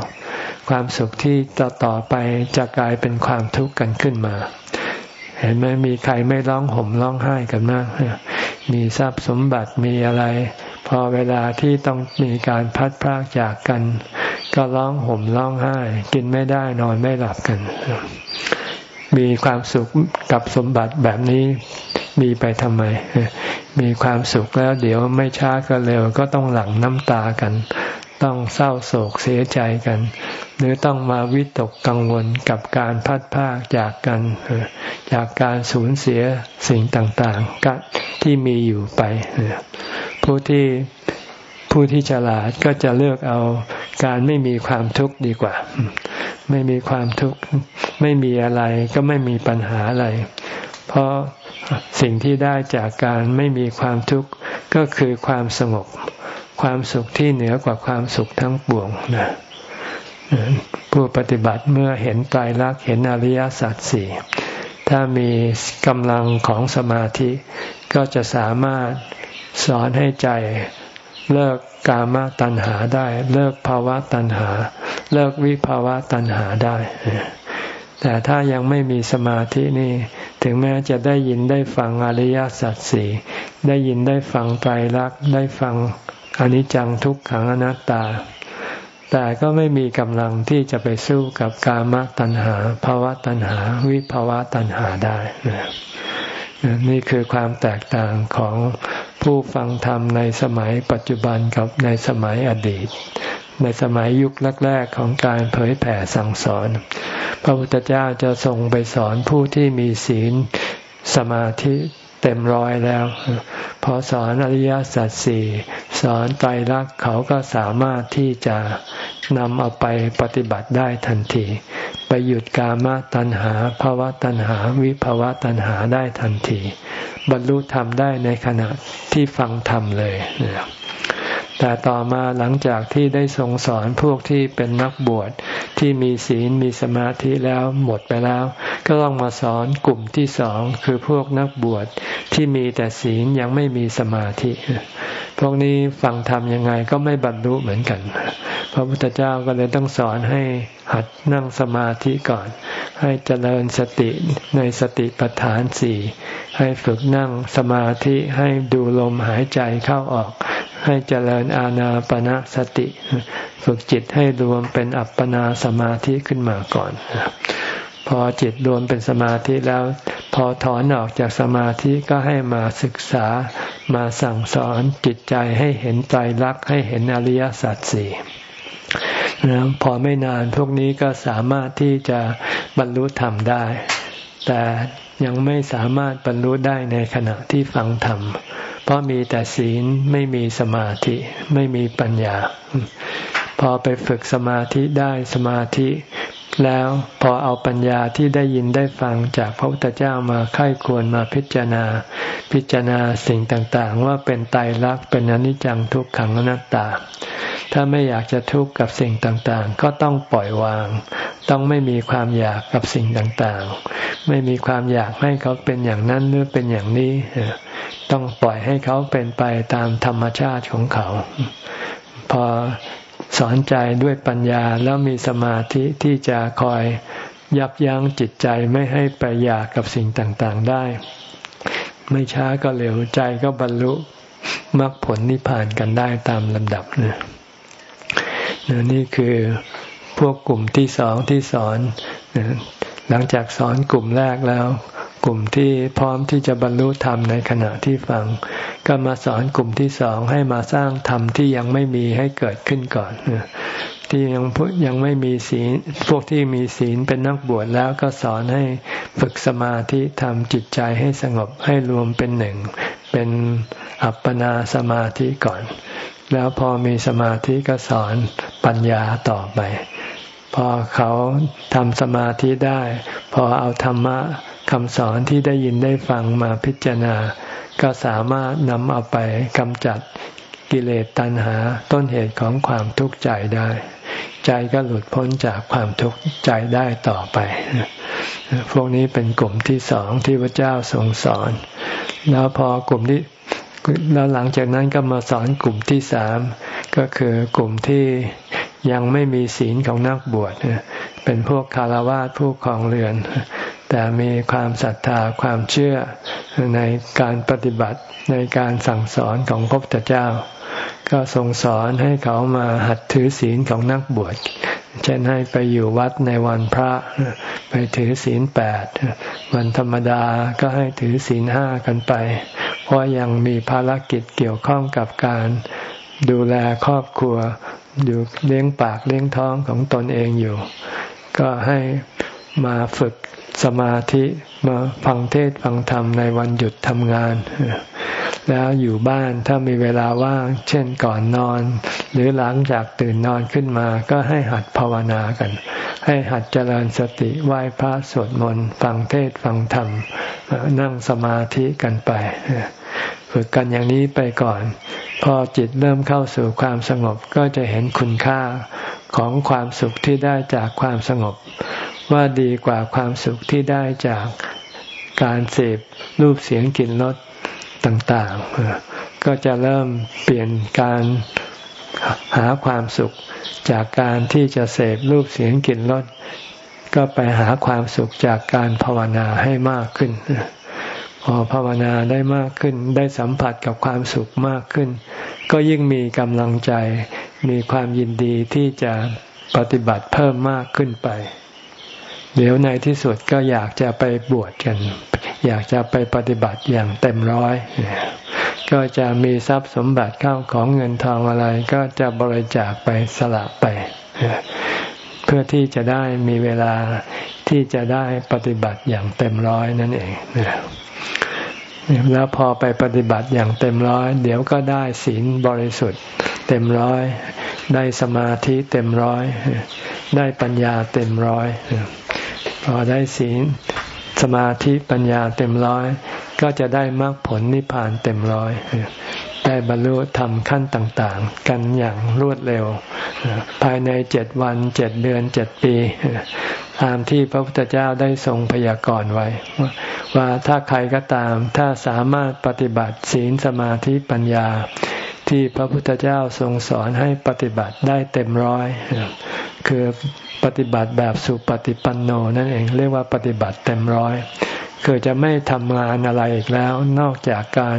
Speaker 1: ความสุขที่ต่อต่อไปจะกลายเป็นความทุกข์กันขึ้นมา เห็นไหมมีใครไม่ร้องห่มร้องไห้กันมากมีทรัพย์สมบัติมีอะไร พอเวลาที่ต้องมีการพัดพรากจากกัน ก็ร้องห่มร้องไห้ กินไม่ได้นอนไม่หลับกัน มีความสุขกับสมบัติแบบนี้มีไปทำไม มีความสุขแล้วเดี๋ยวไม่ช้าก็เร็วก็ต้องหลั่งน้ำตากัน ต้องเศร้าโศกเสียใจกัน หรือต้องมาวิตกกังวลกับการพัดพากจากกัน จากการสูญเสียสิ่งต่างๆที่มีอยู่ไป ผู้ที่ผู้ที่ฉลาดก็จะเลือกเอาการไม่มีความทุกข์ดีกว่า ไม่มีความทุกข์ไม่มีอะไรก็ไม่มีปัญหาอะไร เพราะสิ่งที่ได้จากการไม่มีความทุกข์ก็คือความสงบ ความสุขที่เหนือกว่าความสุขทั้งปวงนะผู้ปฏิบัติเมื่อเห็นไตรลักษณ์เห็นอริยสัจสี่ถ้ามีกำลังของสมาธิ ก็จะสามารถสอนให้ใจเลิกกามตัณหาได้ เลิกภาวะตัณหา เลิกวิภาวะตัณหาได้ แต่ถ้ายังไม่มีสมาธินี่ ถึงแม้จะได้ยินได้ฟังอริยสัจสี่ได้ยินได้ฟังไตรลักษณ์ได้ฟัง อนิจจังทุกขังอนัตตา แต่ก็ไม่มีกำลังที่จะไปสู้กับกามตัณหาภาวะตัณหา วิภาวะตัณหาได้นี่คือความแตกต่างของผู้ฟังธรรมในสมัยปัจจุบันกับในสมัยอดีต ในสมัยยุคแรกๆของการเผยแผ่สั่งสอน พระพุทธเจ้าจะส่งไปสอนผู้ที่มีศีลสมาธิ เต็มร้อยแล้ว พอสอนอริยสัจสี่สอนไตรลักษณ์เขาก็สามารถที่จะนำเอาไปปฏิบัติได้ทันที ไปหยุดกามตัณหาภาวะตัณหา วิภาวะตัณหาได้ทันที บรรลุธรรมได้ในขณะที่ฟังธรรมเลย แต่ต่อมาหลังจากที่ได้ทรงสอนพวกที่เป็นนักบวชที่มีศีลมีสมาธิแล้วหมดไปแล้ว ก็ต้องมาสอนกลุ่มที่สองคือพวกนักบวชที่มีแต่ศีลยังไม่มีสมาธิ วกนี้ฟังธรรมยังไงก็ไม่บรรลุเหมือนกัน พระพุทธเจ้าก็เลยต้องสอนให้หัดนั่งสมาธิก่อน ให้เจริญสติในสติปัฏฐานสี่ให้ฝึกนั่งสมาธิให้ดูลมหายใจเข้าออก ให้เจริญอาณาปณะสติ ฝึกจิตให้รวมเป็นอัปปนาสมาธิขึ้นมาก่อน พอจิตรวมเป็นสมาธิแล้ว พอถอนออกจากสมาธิก็ให้มาศึกษามาสั่งสอนจิตใจให้เห็นใจรักให้เห็นอริยสัจสี่นะพอไม่นานพวกนี้ก็สามารถที่จะบรรลุธรรมได้ แต่ยังไม่สามารถบรรลุได้ในขณะที่ฟังธรรม เพราะมีแต่ศีลไม่มีสมาธิไม่มีปัญญา พอไปฝึกสมาธิได้สมาธิแล้วพอเอาปัญญาที่ได้ยินได้ฟังจากพระพุทธเจ้ามาไข้ควรมาพิจารณา พิจารณาสิ่งต่างๆ ว่าเป็นไตรลักษณ์เป็นอนิจจังทุกขังอนัตตา ถ้าไม่อยากจะทุกข์กับสิ่งต่างๆ ก็ต้องปล่อยวาง ต้องไม่มีความอยากกับสิ่งต่างๆ ไม่มีความอยากให้เขาเป็นอย่างนั้นหรือเป็นอย่างนี้ ต้องปล่อยให้เขาเป็นไปตามธรรมชาติของเขา พอ สอนใจด้วยปัญญาแล้วมีสมาธิที่จะคอยยับยั้งจิตใจไม่ให้ไปอยากกับสิ่งต่างๆได้ ไม่ช้าก็เร็วใจก็บรรลุมรรคผลนิพพานกันได้ตามลำดับเนี่ยนี่คือพวกกลุ่มที่สองที่สอน หลังจากสอนกลุ่มแรกแล้ว กลุ่มที่พร้อมที่จะบรรลุธรรมในขณะที่ฟัง ก็มาสอนกลุ่มที่สองให้มาสร้างธรรมที่ยังไม่มีให้เกิดขึ้นก่อน ที่ยังยังไม่มีศีลพวกที่มีศีลเป็นนักบวชแล้วก็สอนให้ฝึกสมาธิทำจิตใจให้สงบให้รวมเป็นหนึ่ง เป็นอัปปนาสมาธิก่อน แล้วพอมีสมาธิก็สอนปัญญาต่อไป พอเขาทำสมาธิได้ พอเอาธรรมะคำสอนที่ได้ยินได้ฟังมาพิจารณา ก็สามารถนำเอาไปกำจัดกิเลสตัณหาต้นเหตุของความทุกข์ใจได้ ใจก็หลุดพ้นจากความทุกข์ใจได้ต่อไป พวกนี้เป็นกลุ่มที่สองที่พระเจ้าทรงสอน แล้วพอกลุ่มที่แล้วหลังจากนั้นก็มาสอนกลุ่มที่สามก็คือกลุ่มที่ ยังไม่มีศีลของนักบวชเป็นพวกคารวะผู้ครองเรือน แต่มีความศรัทธาความเชื่อในการปฏิบัติในการสั่งสอนของพระพุทธเจ้า ก็ทรงสอนให้เขามาหัดถือศีลของนักบวชเช่นให้ไปอยู่วัดในวันพระ ไปถือศีลแปดวันธรรมดาก็ให้ถือศีลห้ากันไป เพราะยังมีภารกิจเกี่ยวข้องกับการดูแลครอบครัว อยู่เลี้ยงปากเลี้ยงท้องของตนเองอยู่ ก็ให้มาฝึกสมาธิมาฟังเทศฟังธรรมในวันหยุดทำงาน แล้วอยู่บ้านถ้ามีเวลาว่าง เช่นก่อนนอน หรือหลังจากตื่นนอนขึ้นมาก็ให้หัดภาวนากัน ให้หัดเจริญสติไหว้พระสวดมนต์ฟังเทศฟังธรรมนั่งสมาธิกันไป ฝึกกันอย่างนี้ไปก่อน พอจิตเริ่มเข้าสู่ความสงบก็จะเห็นคุณค่าของความสุขที่ได้จากความสงบ ว่าดีกว่าความสุขที่ได้จากการเสพรูปเสียงกลิ่นรสต่างๆ ก็จะเริ่มเปลี่ยนการหาความสุขจากการที่จะเสพรูปเสียงกลิ่นรสก็ไปหาความสุขจากการภาวนาให้มากขึ้น พอภาวนาได้มากขึ้น ได้สัมผัสกับความสุขมากขึ้น ก็ยิ่งมีกำลังใจ มีความยินดีที่จะปฏิบัติเพิ่มมากขึ้นไป เดี๋ยวในที่สุดก็อยากจะไปบวชกัน อยากจะไปปฏิบัติอย่างเต็มร้อย ก็จะมีทรัพย์สมบัติเข้าของเงินทองอะไร ก็จะบริจาคไปสละไป เพื่อที่จะได้มีเวลาที่จะได้ปฏิบัติอย่างเต็มร้อยนั่นเอง แล้วพอไปปฏิบัติอย่างเต็มร้อย เดี๋ยวก็ได้ศีลบริสุทธิ์ เต็มร้อย ได้สมาธิเต็มร้อย ได้ปัญญาเต็มร้อยพอได้ศีลสมาธิปัญญาเต็มร้อย ก็จะได้มรรคผลนิพพานเต็มร้อย ได้บรรลุธรรมขั้นต่าง ๆ กันอย่างรวดเร็ว ภายในเจ็ดวันเจ็ดเดือนเจ็ดปี ตามที่พระพุทธเจ้าได้ทรงพยากรณ์ไว้ ว่าถ้าใครก็ตามถ้าสามารถปฏิบัติศีลสมาธิปัญญา ที่พระพุทธเจ้าทรงสอนให้ปฏิบัติได้เต็มร้อย คือปฏิบัติแบบสุปฏิปันโนนั่นเองเรียกว่าปฏิบัติเต็มร้อย คือจะไม่ทำงานอะไรอีกแล้ว นอกจากการ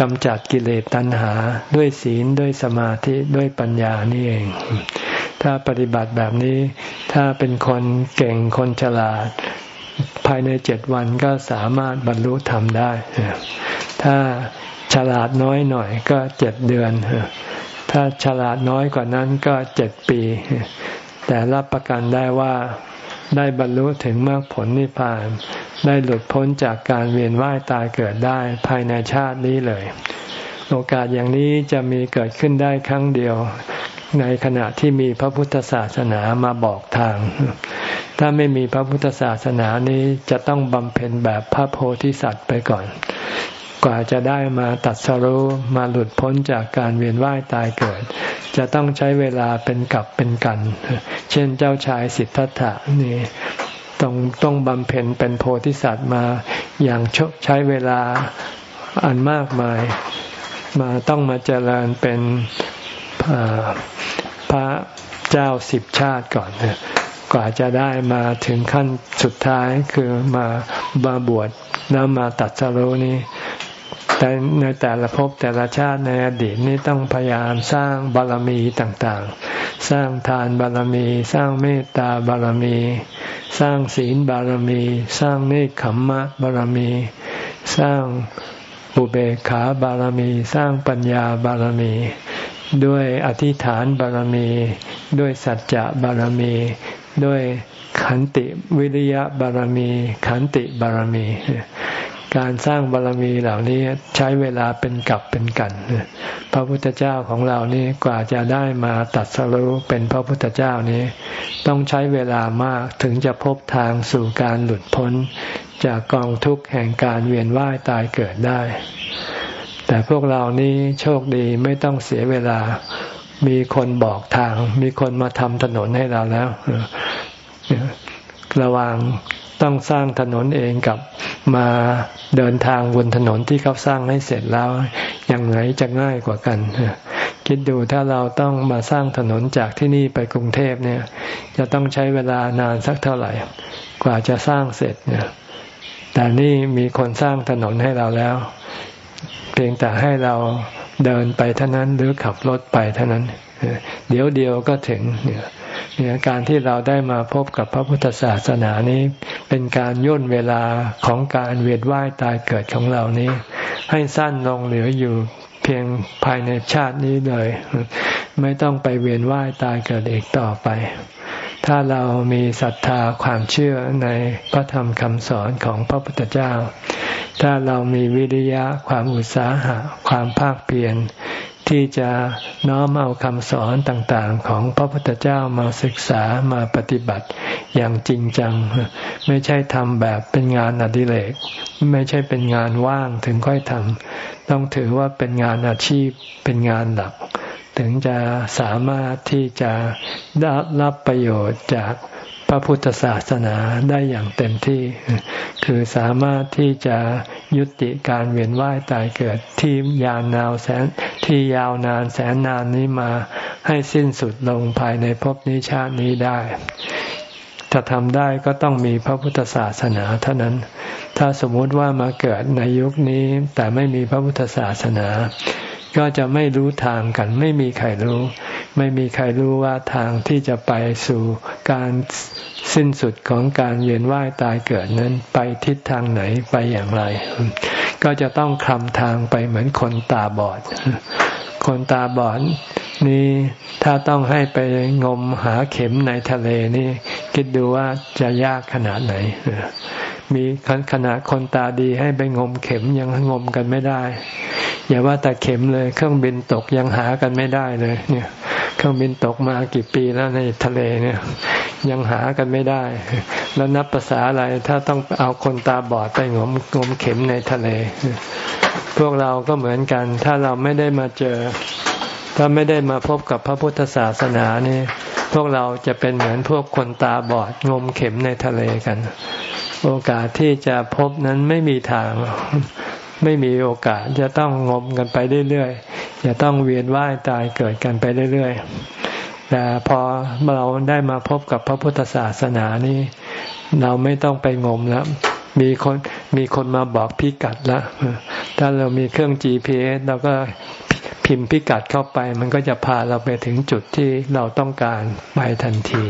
Speaker 1: กำจัดกิเลสตัณหา ด้วยศีลด้วยสมาธิด้วยปัญญานี่เอง ถ้าปฏิบัติแบบนี้ ถ้าเป็นคนเก่งคนฉลาด ภายในเจ็ดวันก็สามารถบรรลุธรรมได้ ถ้าฉลาดน้อยหน่อยก็เจ็ดเดือน ถ้าฉลาดน้อยกว่านั้นก็เจ็ดปี แต่รับประกันได้ว่า ได้บรรลุถึงมรรคผลนิพพาน ได้หลุดพ้นจากการเวียนว่ายตายเกิดได้ภายในชาตินี้เลย โอกาสอย่างนี้จะมีเกิดขึ้นได้ครั้งเดียว ในขณะที่มีพระพุทธศาสนามาบอกทาง ถ้าไม่มีพระพุทธศาสนานี้จะต้องบำเพ็ญแบบพระโพธิสัตว์ไปก่อน กว่าจะได้มาตัดสรู้มาหลุดพ้นจากการเวียนว่ายตายเกิด จะต้องใช้เวลาเป็นกับเป็นกัน เช่นเจ้าชายสิทธัตถะนี่ต้องต้องบำเพ็ญเป็นโพธิสัตว์มาอย่างใช้เวลาอันมากมาย มาต้องมาเจริญเป็นพระเจ้าสิบชาติก่อนกว่าจะได้มาถึงขั้นสุดท้ายคือมาบาบวชแล้วมาตัดสรุนี้ แต่ในแต่ละภพแต่ละชาติในอดีตนี้ต้องพยายามสร้างบารมีต่างๆ สร้างทานบารมี สร้างเมตตาบารมี สร้างศีลบารมี สร้างเนคขมมะบารมี สร้างบุเบกขาบารมี สร้างปัญญาบารมี ด้วยอธิษฐานบารมี ด้วยสัจจะบารมี ด้วยขันติวิริยะบารมี ขันติบารมี การสร้างบารมีเหล่านี้ใช้เวลาเป็นกับเป็นกันพระพุทธเจ้าของเรานี่กว่าจะได้มาตัดสรู้เป็นพระพุทธเจ้านี้ ต้องใช้เวลามากถึงจะพบทางสู่การหลุดพ้น จากกองทุกข์แห่งการเวียนว่ายตายเกิดได้ แต่พวกเรานี้โชคดีไม่ต้องเสียเวลามีคนบอกทาง มีคนมาทำถนนให้เราแล้วระหว่าง ต้องสร้างถนนเองกับมาเดินทางบนถนนที่เขาสร้างให้เสร็จแล้ว อย่างไหนจะง่ายกว่ากัน คิดดูถ้าเราต้องมาสร้างถนนจากที่นี่ไปกรุงเทพเนี่ย จะต้องใช้เวลานานสักเท่าไหร่ กว่าจะสร้างเสร็จเนี่ยแต่นี่มีคนสร้างถนนให้เราแล้ว เพียงแต่ให้เราเดินไปเท่านั้นหรือขับรถไปเท่านั้น เดี๋ยวเดียวก็ถึงเนี่ย เนี่ยการที่เราได้มาพบกับพระพุทธศาสนานี้ เป็นการย่นเวลาของการเวียนว่ายตายเกิดของเรานี้ ให้สั้นลงเหลืออยู่เพียงภายในชาตินี้เลย ไม่ต้องไปเวียนว่ายตายเกิดอีกต่อไป ถ้าเรามีศรัทธาความเชื่อในพระธรรมคำสอนของพระพุทธเจ้า ถ้าเรามีวิริยะความอุตสาหะ ความภาคเพียร ที่จะน้อมเอาคำสอนต่างๆ ของพระพุทธเจ้ามาศึกษามาปฏิบัติอย่างจริงจัง ไม่ใช่ทำแบบเป็นงานอดิเรก ไม่ใช่เป็นงานว่างถึงค่อยทำต้องถือว่าเป็นงานอาชีพเป็นงานหลัก ถึงจะสามารถที่จะได้รับประโยชน์จาก ระพุทธศาสนาได้อย่างเต็มที่ คือสามารถที่จะยุติการเวียนว่ายตายเกิดที่ยาวนาวแสนที่ยาวนานแสนนานนี้มาให้สิ้นสุดลงภายในภพนี้ชาตินี้ได้ จะทำได้ก็ต้องมีพระพุทธศาสนาเท่านั้น ถ้าสมมติว่ามาเกิดในยุคนี้แต่ไม่มีพระพุทธศาสนา ก็จะไม่รู้ทางกัน ไม่มีใครรู้ ไม่มีใครรู้ว่าทางที่จะไปสู่การสิ้นสุดของการเวียนว่ายตายเกิดนั้น ไปทิศทางไหนไปอย่างไร ก็จะต้องคลำทางไปเหมือนคนตาบอด คนตาบอดนี่ถ้าต้องให้ไปงมหาเข็มในทะเลนี่ คิดดูว่าจะยากขนาดไหน มีขนาดคนตาดีให้ไปงมเข็มยังงมกันไม่ได้ อย่าว่าแต่เข็มเลย เครื่องบินตกยังหากันไม่ได้เลย เนี่ย เครื่องบินตกมากี่ปีแล้วในทะเลเนี่ย ยังหากันไม่ได้ แล้วนับภาษาอะไรถ้าต้องเอาคนตาบอดไปงมงมเข็มในทะเล พวกเราก็เหมือนกัน ถ้าเราไม่ได้มาเจอ ถ้าไม่ได้มาพบกับพระพุทธศาสนานี่พวกเราจะเป็นเหมือนพวกคนตาบอดงมเข็มในทะเลกัน โอกาสที่จะพบนั้นไม่มีทาง ไม่มีโอกาสจะต้องงมกันไปเรื่อยๆจะต้องเวียนว่ายตายเกิดกันไปเรื่อยๆแต่พอเราได้มาพบกับพระพุทธศาสนานี้ เราไม่ต้องไปงมแล้วมีคนมีคนมาบอกพิกัดแล้วถ้าเรามีเครื่อง GPS เราก็พิมพ์พิกัดเข้าไป มันก็จะพาเราไปถึงจุดที่เราต้องการไปทันที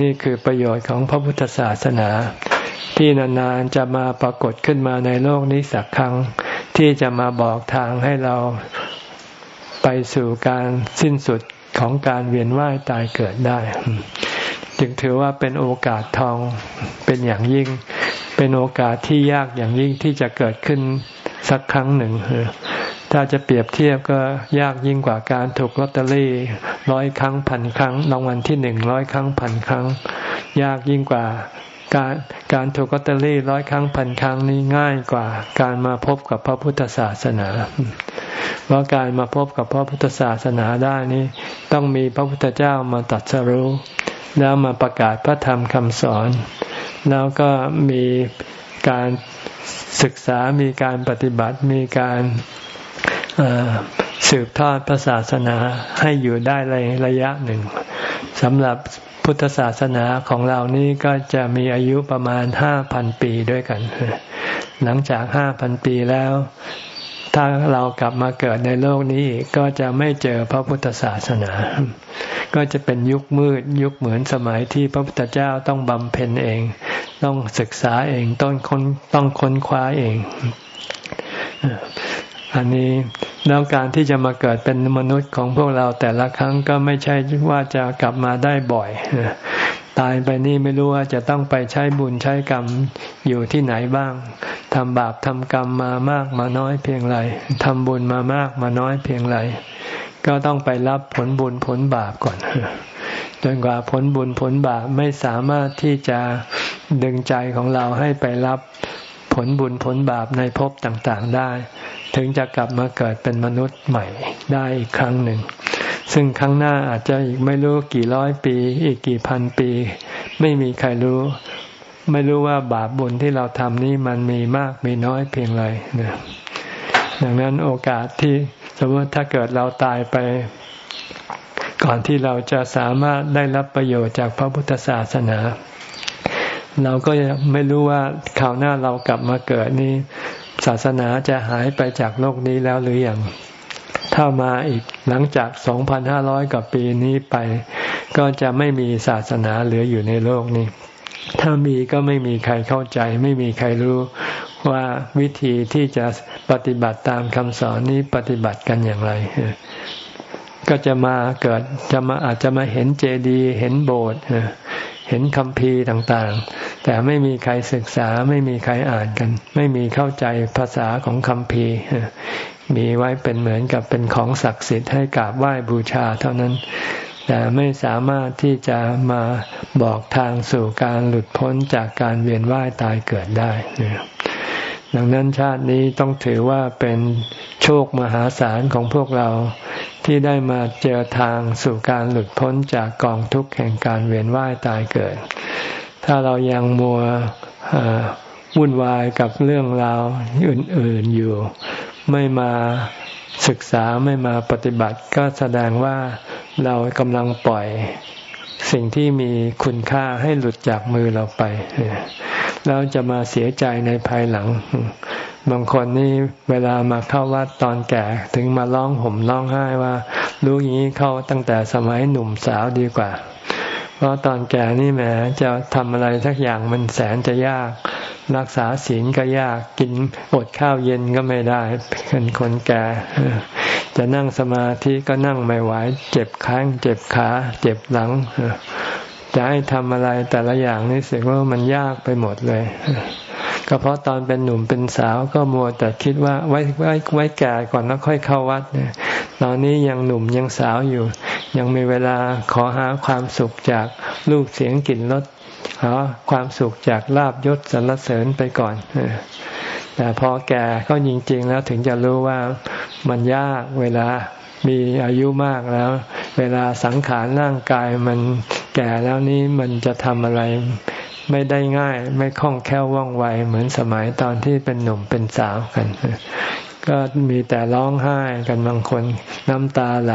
Speaker 1: นี่คือประโยชน์ของพระพุทธศาสนา ที่นานๆจะมาปรากฏขึ้นมาในโลกนี้สักครั้ง ที่จะมาบอกทางให้เราไปสู่การสิ้นสุดของการเวียนว่ายตายเกิดได้ จึงถือว่าเป็นโอกาสทองเป็นอย่างยิ่ง เป็นโอกาสที่ยากอย่างยิ่งที่จะเกิดขึ้นสักครั้งหนึ่ง ถ้าจะเปรียบเทียบก็ยากยิ่งกว่าการถูกลอตเตอรี่ร้อยครั้งพันครั้งรางวัลที่หนึ่งร้อยครั้งพันครั้ง ยากยิ่งกว่า การการถูกลอตเตอรี่ร้อยครั้งพันครั้งนี้ง่ายกว่า การมาพบกับพระพุทธศาสนา เพราะการมาพบกับพระพุทธศาสนาได้นี้ ต้องมีพระพุทธเจ้ามาตัดสรู้ แล้วมาประกาศพระธรรมคำสอน แล้วก็มีการศึกษามีการปฏิบัติมีการสืบทอดพระศาสนาให้อยู่ได้ในระยะหนึ่ง สำหรับพุทธศาสนาของเรานี้ก็จะมีอายุประมาณห้าพันปีด้วยกัน หลังจากห้าพันปีแล้ว ถ้าเรากลับมาเกิดในโลกนี้ก็จะไม่เจอพระพุทธศาสนา ก็จะเป็นยุคมืดยุคเหมือนสมัยที่พระพุทธเจ้าต้องบำเพ็ญเอง ต้องศึกษาเองต้องค้นต้องค้นคว้าเอง อันนี้แล้วการที่จะมาเกิดเป็นมนุษย์ของพวกเราแต่ละครั้งก็ไม่ใช่ว่าจะกลับมาได้บ่อย ตายไปนี่ไม่รู้ว่าจะต้องไปใช้บุญใช้กรรมอยู่ที่ไหนบ้างทำบาปทำกรรมมามากมาน้อยเพียงไรทำบุญมามากมาน้อยเพียงไรก็ต้องไปรับผลบุญผลบาปก่อนจนกว่าผลบุญผลบาปไม่สามารถที่จะดึงใจของเราให้ไปรับผลบุญผลบาปในภพต่างๆได้ ถึงจะกลับมาเกิดเป็นมนุษย์ใหม่ได้อีกครั้งหนึ่ง ซึ่งข้งหน้าอาจจะอีกไม่รู้กี่ร้อยปี อีกกี่พันปี ไม่มีใครรู้ ไม่รู้ว่าบาปบุญที่เราทำนี้มันมีมากมีน้อยเพียงไรนะดังนั้นโอกาสที่สมมติถ้าเกิดเราตายไปก่อนที่เราจะสามารถได้รับประโยชน์จากพระพุทธศาสนา เราก็ยังไม่รู้ว่าข่าวหน้าเรากลับมาเกิดนี้ ศาสนาจะหายไปจากโลกนี้แล้วหรืออยังถ้ามาอีกหลังจาก 2,500 กว่าปีนี้ไป ก็จะไม่มีศาสนาเหลืออยู่ในโลกนี้ ถ้ามีก็ไม่มีใครเข้าใจ ไม่มีใครรู้ว่าวิธีที่จะปฏิบัติตามคำสอนนี้ปฏิบัติกันอย่างไร ก็จะมาเกิดจะมาอาจจะมาเห็นเจดีย์เห็นโบสถ์ เห็นคำพีต่างๆ แต่ไม่มีใครศึกษาไม่มีใครอ่านกัน ไม่มีเข้าใจภาษาของคำพีมีไว้เป็นเหมือนกับเป็นของศักดิ์สิทธิ์ให้กราบไหว้บูชาเท่านั้น แต่ไม่สามารถที่จะมาบอกทางสู่การหลุดพ้นจากการเวียนว่ายตายเกิดได้ดังนั้นชาตินี้ต้องถือว่าเป็นโชคมหาศาลของพวกเราที่ได้มาเจอทางสู่การหลุดพ้นจากกองทุกข์แห่งการเวียนว่ายตายเกิด ถ้าเรายังมัววุ่นวายกับเรื่องราวอื่น ๆอยู่ ไม่มาศึกษาไม่มาปฏิบัติ ก็แสดงว่าเรากำลังปล่อยสิ่งที่มีคุณค่าให้หลุดจากมือเราไป แล้วจะมาเสียใจในภายหลัง บางคนนี่เวลามาเข้าวัดตอนแก่ ถึงมาร้องห่มร้องไห้ว่ารู้อย่างนี้เข้าตั้งแต่สมัยหนุ่มสาวดีกว่า เพราะตอนแก่นี่แหมจะทำอะไรสักอย่างมันแสนจะยาก รักษาศีลก็ยากกินอดข้าวเย็นก็ไม่ได้เป็นคนแก่ จะนั่งสมาธิก็นั่งไม่ไหวเจ็บข้าง เจ็บขา เจ็บหลังจะให้ทำอะไรแต่ละอย่างนี่เสึกว่ามันยากไปหมดเลย ก็เพราะตอนเป็นหนุ่มเป็นสาวก็มัวแต่คิดว่าไว้ไว้ไว้แก่ก่อนแล้วค่อยเข้าวัดเนี่ยตอนนี้ยังหนุ่มยังสาวอยู่ ยังมีเวลาขอหาความสุขจากลูกเสียงกลิ่นรสหาความสุขจากลาบยศสรรเสริญไปก่อนแต่พอแก่ก็จริงๆแล้วถึงจะรู้ว่ามันยากเวลามีอายุมากแล้ว เวลาสังขารร่างกายมันแก่แล้วนี้มันจะทำอะไร ไม่ได้ง่าย ไม่คล่องแคล่วว่องไว เหมือนสมัยตอนที่เป็นหนุ่มเป็นสาวกัน ก็มีแต่ร้องไห้กันบางคนน้ำตาไหล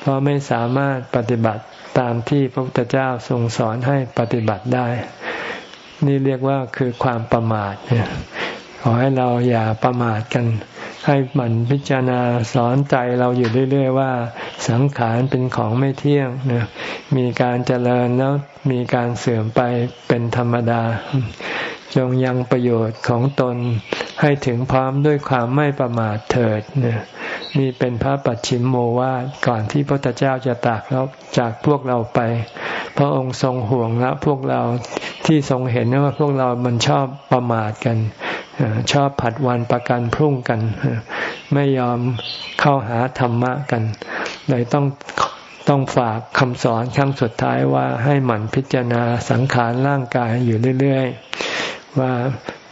Speaker 1: เพราะไม่สามารถปฏิบัติตามที่พระพุทธเจ้าทรงสอนให้ปฏิบัติได้ นี่เรียกว่าคือความประมาทขอให้เราอย่าประมาทกัน ให้หมั่นพิจารณาสอนใจเราอยู่เรื่อย ๆ ว่า สังขารเป็นของไม่เที่ยงนะมีการเจริญแล้วมีการเสื่อมไปเป็นธรรมดา จงยังประโยชน์ของตนให้ถึงพร้อมด้วยความไม่ประมาทเถิดนะนี่เป็นพระปัจฉิมโมวาทก่อนที่พระพุทธเจ้าจะตากแล้วจากพวกเราไป พระองค์ทรงห่วงละพวกเราที่ทรงเห็นว่าพวกเรามันชอบประมาทกัน ชอบผัดวันประกันพรุ่งกัน ไม่ยอมเข้าหาธรรมะกัน เลยต้องต้องฝากคำสอนครั้งสุดท้ายว่าให้หมั่นพิจารณาสังขารร่างกายอยู่เรื่อยๆ ว่า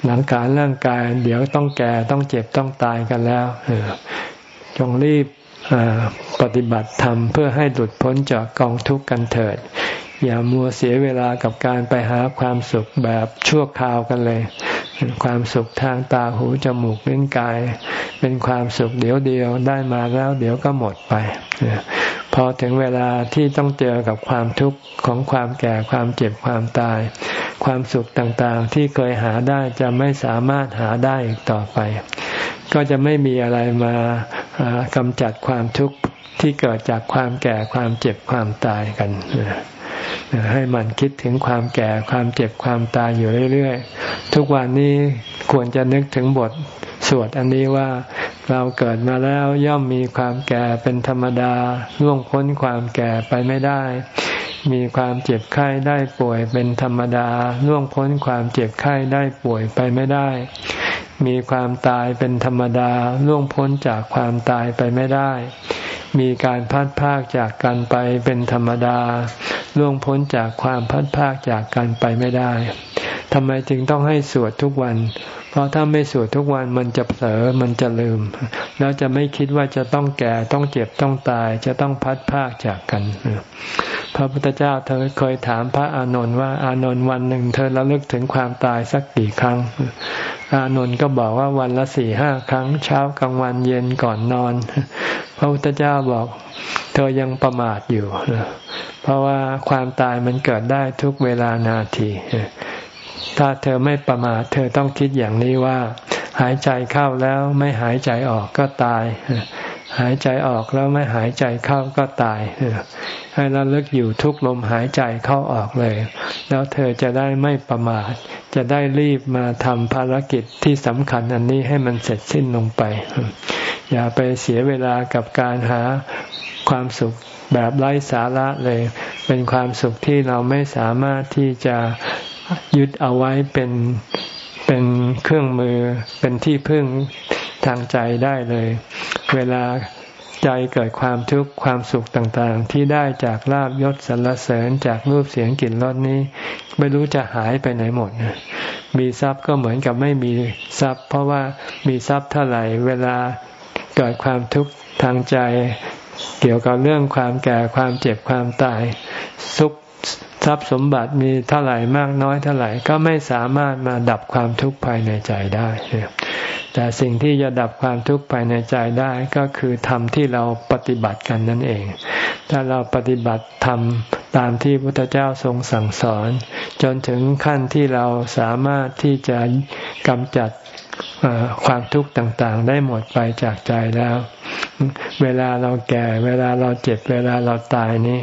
Speaker 1: หลังการร่างกาย เดี๋ยวต้องแก่ต้องเจ็บต้องตายกันแล้วจงรีบปฏิบัติธรรมเพื่อให้หลุดพ้นจากกองทุกข์กันเถิด อย่ามัวเสียเวลากับการไปหาความสุขแบบชั่วคราวกันเลย ความสุขทางตาหูจมูกลิ้นกาย เป็นความสุขเดี๋ยวเดียวได้มาแล้วเดี๋ยวก็หมดไปพอถึงเวลาที่ต้องเจอกับความทุกข์ของความแก่ความเจ็บความตาย ความสุขต่างๆที่เคยหาได้จะไม่สามารถหาได้อีกต่อไป ก็จะไม่มีอะไรมากำจัดความทุกข์ที่เกิดจากความแก่ความเจ็บความตายกัน ให้มันคิดถึงความแก่ความเจ็บความตายอยู่เรื่อยๆ ทุกวันนี้ควรจะนึกถึงบทสวดอันนี้ว่าเราเกิดมาแล้วย่อมมีความแก่เป็นธรรมดาล่วงพ้นความแก่ไปไม่ได้ มีความเจ็บไข้ได้ป่วยเป็นธรรมดาล่วงพ้นความเจ็บไข้ได้ป่วยไปไม่ได้ มีความตายเป็นธรรมดาล่วงพ้นจากความตายไปไม่ได้ มีการพัดพากจากกันไปเป็นธรรมดา ล่วงพ้นจากความพัดพากจากกันไปไม่ได้ทำไมจึงต้องให้สวดทุกวัน เพราะถ้าไม่สวดทุกวันมันจะเผลอมันจะลืม แล้วจะไม่คิดว่าจะต้องแก่ต้องเจ็บต้องตาย จะต้องพัดพากจากกัน พระพุทธเจ้าเธอเคยถามพระอานนท์ว่าอานนท์วันหนึ่ง เธอระลึกถึงความตายสักกี่ครั้ง อานนท์ก็บอกว่าวันละสี่ห้าครั้ง เช้ากลางวันเย็นก่อนนอน พระพุทธเจ้าบอก เธอยังประมาทอยู่เพราะว่าความตายมันเกิดได้ทุกเวลานาทีถ้าเธอไม่ประมาทเธอต้องคิดอย่างนี้ว่า หายใจเข้าแล้วไม่หายใจออกก็ตาย หายใจออกแล้วไม่หายใจเข้าก็ตาย ให้ราเลิกอยู่ทุกลมหายใจเข้าออกเลย แล้วเธอจะได้ไม่ประมาท จะได้รีบมาทำภารกิจที่สำคัญอันนี้ให้มันเสร็จสิ้นลงไป อย่าไปเสียเวลากับการหาความสุขแบบไร้สาระเลย เป็นความสุขที่เราไม่สามารถที่จะยึดเอาไว้เป็นเป็นเครื่องมือเป็นที่พึ่งทางใจได้เลย เวลา ใจเกิดความทุกข์ความสุขต่างๆ ที่ได้จากลาบยศสรรเสริญจากรูปเสียงกลิ่นรสนี้ ไม่รู้จะหายไปไหนหมด มีทรัพย์ก็เหมือนกับไม่มีทรัพย์ เพราะว่ามีทรัพย์เท่าไหร่เวลาเกิดความทุกข์ทางใจเกี่ยวกับเรื่องความแก่ความเจ็บความตายสุขทรัพย์สมบัติมีเท่าไหร่มากน้อยเท่าไหร่ก็ไม่สามารถมาดับความทุกข์ภายในใจได้ แต่สิ่งที่จะดับความทุกข์ภายในใจได้ก็คือธรรมที่เราปฏิบัติกันนั่นเอง ถ้าเราปฏิบัติธรรมตามที่พระพุทธเจ้าทรงสั่งสอน จนถึงขั้นที่เราสามารถที่จะกำจัดความทุกข์ต่างๆ ได้หมดไปจากใจแล้ว เวลาเราแก่ เวลาเราเจ็บ เวลาเราตายนี้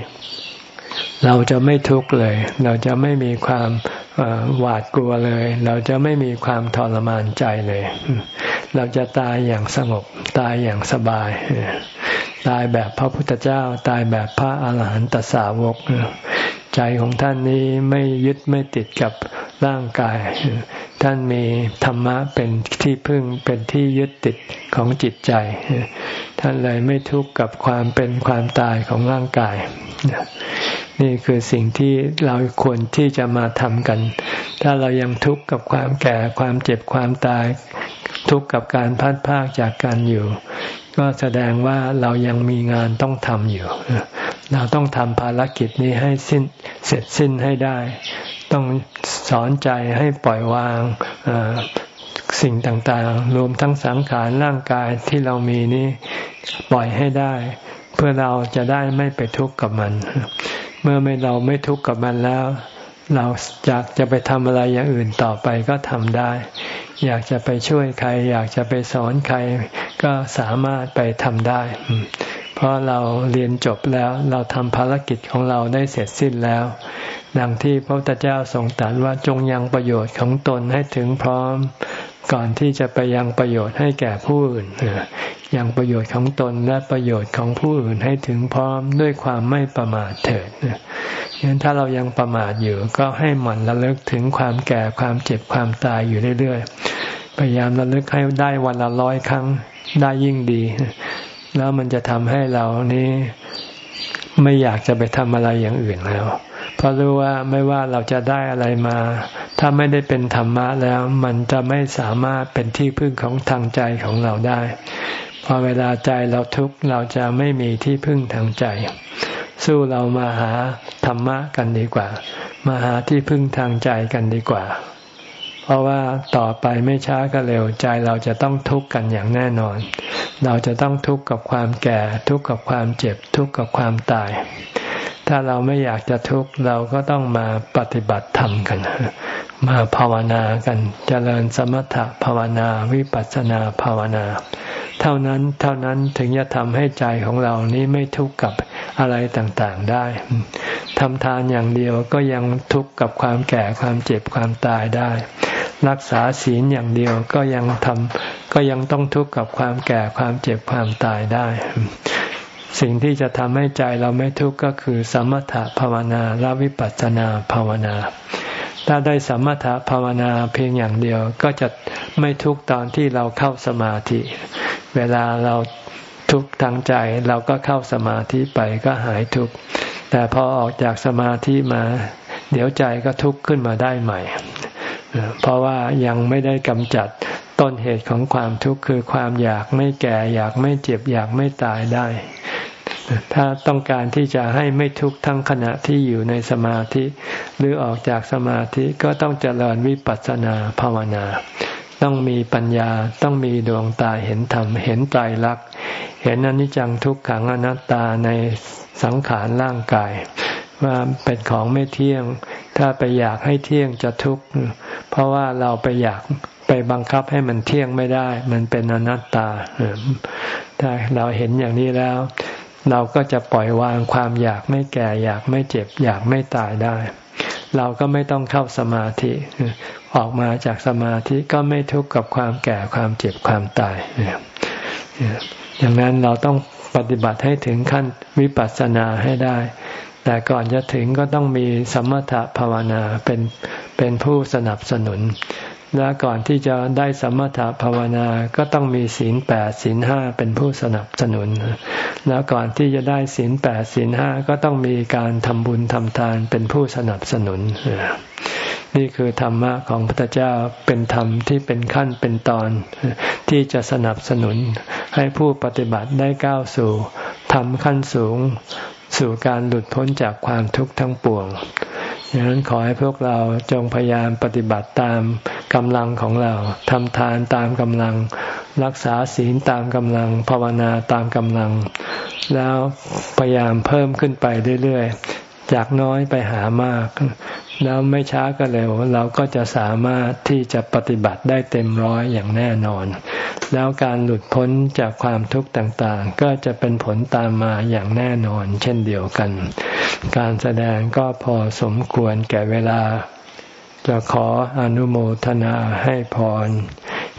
Speaker 1: เราจะไม่ทุกข์เลย เราจะไม่มีความ หวาดกลัวเลย เราจะไม่มีความทรมานใจเลย เราจะตายอย่างสงบ ตายอย่างสบาย ตายแบบพระพุทธเจ้า ตายแบบพระอาหารหันตสาวก ใจของท่านนี้ไม่ยึดไม่ติดกับร่างกาย ท่านมีธรรมะเป็นที่พึ่งเป็นที่ยึดติดของจิตใจ ท่านเลยไม่ทุกข์กับความเป็นความตายของร่างกาย นี่คือสิ่งที่เราควรที่จะมาทำกัน ถ้าเรายังทุกข์กับความแก่ความเจ็บความตาย ทุกข์กับการพัดพากจากกันอยู่ ก็แสดงว่าเรายังมีงานต้องทำอยู่ เราต้องทำภารกิจนี้ให้สิ้นเสร็จสิ้นให้ได้ ต้องสอนใจให้ปล่อยวาง สิ่งต่างๆ รวมทั้งสังขารร่างกายที่เรามีนี้ปล่อยให้ได้ เพื่อเราจะได้ไม่ไปทุกข์กับมัน เมื่อไม่เราไม่ทุกข์กับมันแล้ว เราอยากจะไปทำอะไรอย่างอื่นต่อไปก็ทำได้ อยากจะไปช่วยใคร อยากจะไปสอนใครก็สามารถไปทำได้ เพราะเราเรียนจบแล้วเราทำภารกิจของเราได้เสร็จสิ้นแล้วดังที่พระพุทธเจ้าทรงตรัสว่าจงยังประโยชน์ของตนให้ถึงพร้อม ก่อนที่จะไปยังประโยชน์ให้แก่ผู้อื่นยังประโยชน์ของตนและประโยชน์ของผู้อื่นให้ถึงพร้อมด้วยความไม่ประมาทเถิดงั้นถ้าเรายังประมาทอยู่ก็ให้หมั่นระลึกถึงความแก่ความเจ็บความตายอยู่เรื่อยๆ พยายามระลึกให้ได้วันละร้อยครั้งได้ยิ่งดี แล้วมันจะทำให้เรานี้ไม่อยากจะไปทำอะไรอย่างอื่นแล้ว เพราะรู้ว่าไม่ว่าเราจะได้อะไรมา ถ้าไม่ได้เป็นธรรมะแล้ว มันจะไม่สามารถเป็นที่พึ่งของทางใจของเราได้ พอเวลาใจเราทุกข์เราจะไม่มีที่พึ่งทางใจ สู้เรามาหาธรรมะกันดีกว่า มาหาที่พึ่งทางใจกันดีกว่า เพราะว่าต่อไปไม่ช้าก็เร็วใจเราจะต้องทุกข์กันอย่างแน่นอน เราจะต้องทุกข์กับความแก่ ทุกข์กับความเจ็บ ทุกข์กับความตาย ถ้าเราไม่อยากจะทุกข์เราก็ต้องมาปฏิบัติธรรมกัน มาภาวนากันจเจริญสมถะภาวนาวิปัสสนาภาวนา เท่านั้นเท่านั้นถึงจะทำให้ใจของเรานี้ไม่ทุกข์กับอะไรต่างๆได้ทำทานอย่างเดียวก็ยังทุกข์กับความแก่ความเจ็บความตายได้ รักษาศีลอย่างเดียวก็ยังทำก็ยังต้องทุกข์กับความแก่ความเจ็บความตายได้ สิ่งที่จะทำให้ใจเราไม่ทุกข์ก็คือ สมถภาวนาและวิปัสสนาภาวนา ถ้าได้สมถภาวนาเพียงอย่างเดียวก็จะไม่ทุกข์ตอนที่เราเข้าสมาธิ เวลาเราทุกข์ทางใจเราก็เข้าสมาธิไปก็หายทุกข์แต่พอออกจากสมาธิมา เดี๋ยวใจก็ทุกข์ขึ้นมาได้ใหม่ เพราะว่ายังไม่ได้กำจัด ต้นเหตุของความทุกข์คือความอยากไม่แก่ อยากไม่เจ็บ อยากไม่ตายได้ ถ้าต้องการที่จะให้ไม่ทุกข์ทั้งขณะที่อยู่ในสมาธิ หรือออกจากสมาธิก็ต้องเจริญวิปัสสนาภาวนา ต้องมีปัญญาต้องมีดวงตาเห็นธรรม เห็นไตรลักษณ์เห็นอนิจจังทุกขังอนัตตาในสังขารร่างกาย ว่าเป็นของไม่เที่ยง ถ้าไปอยากให้เที่ยงจะทุกข์เพราะว่าเราไปอยาก ไปบังคับให้มันเที่ยงไม่ได้ มันเป็นอนัตตาถ้าเราเห็นอย่างนี้แล้ว เราก็จะปล่อยวางความอยากไม่แก่ อยากไม่เจ็บ อยากไม่ตายได้ เราก็ไม่ต้องเข้าสมาธิ ออกมาจากสมาธิก็ไม่ทุกข์กับความแก่ความเจ็บความตายอย่างนั้นเราต้องปฏิบัติให้ถึงขั้นวิปัสสนาให้ได้ แต่ก่อนจะถึงก็ต้องมีสมถภาวนาเป็นเป็นผู้สนับสนุน และก่อนที่จะได้สมถภาวนาก็ต้องมีศีลแปดศีลห้าเป็นผู้สนับสนุน แล้วก่อนที่จะได้ศีลแปดศีลห้าก็ต้องมีการทำบุญทำทานเป็นผู้สนับสนุน นี่คือธรรมะของพระพุทธเจ้าเป็นธรรมที่เป็นขั้นเป็นตอน ที่จะสนับสนุน ให้ผู้ปฏิบัติได้ก้าวสู่ทำขั้นสูง สู่การหลุดพ้นจากความทุกข์ทั้งปวง ดังนั้นขอให้พวกเราจงพยายามปฏิบัติตามกำลังของเราทำทานตามกำลัง รักษาศีลตามกำลัง ภาวนาตามกำลัง แล้วพยายามเพิ่มขึ้นไปเรื่อยๆ จากน้อยไปหามาก แล้วไม่ช้าก็เร็ว เราก็จะสามารถที่จะปฏิบัติได้เต็มร้อยอย่างแน่นอน แล้วการหลุดพ้นจากความทุกข์ต่างๆ ก็จะเป็นผลตามมาอย่างแน่นอน เช่นเดียวกัน การแสดงก็พอสมควรแก่เวลา จะขออนุโมทนาให้พร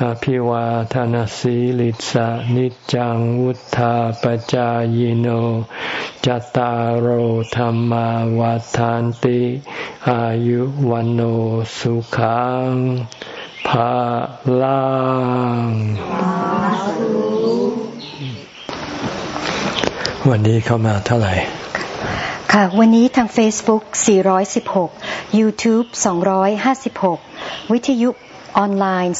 Speaker 1: อภิวาทานสีลิสานิจังวุธาปจายโนจตารโหธรรมวาทานติ อายุวันโอสุขังภาลังวันนี้เข้ามาเท่าไหร่
Speaker 2: ค่ะ วันนี้ทาง Facebook 416 YouTube 256 วิทยุ ออนไลน์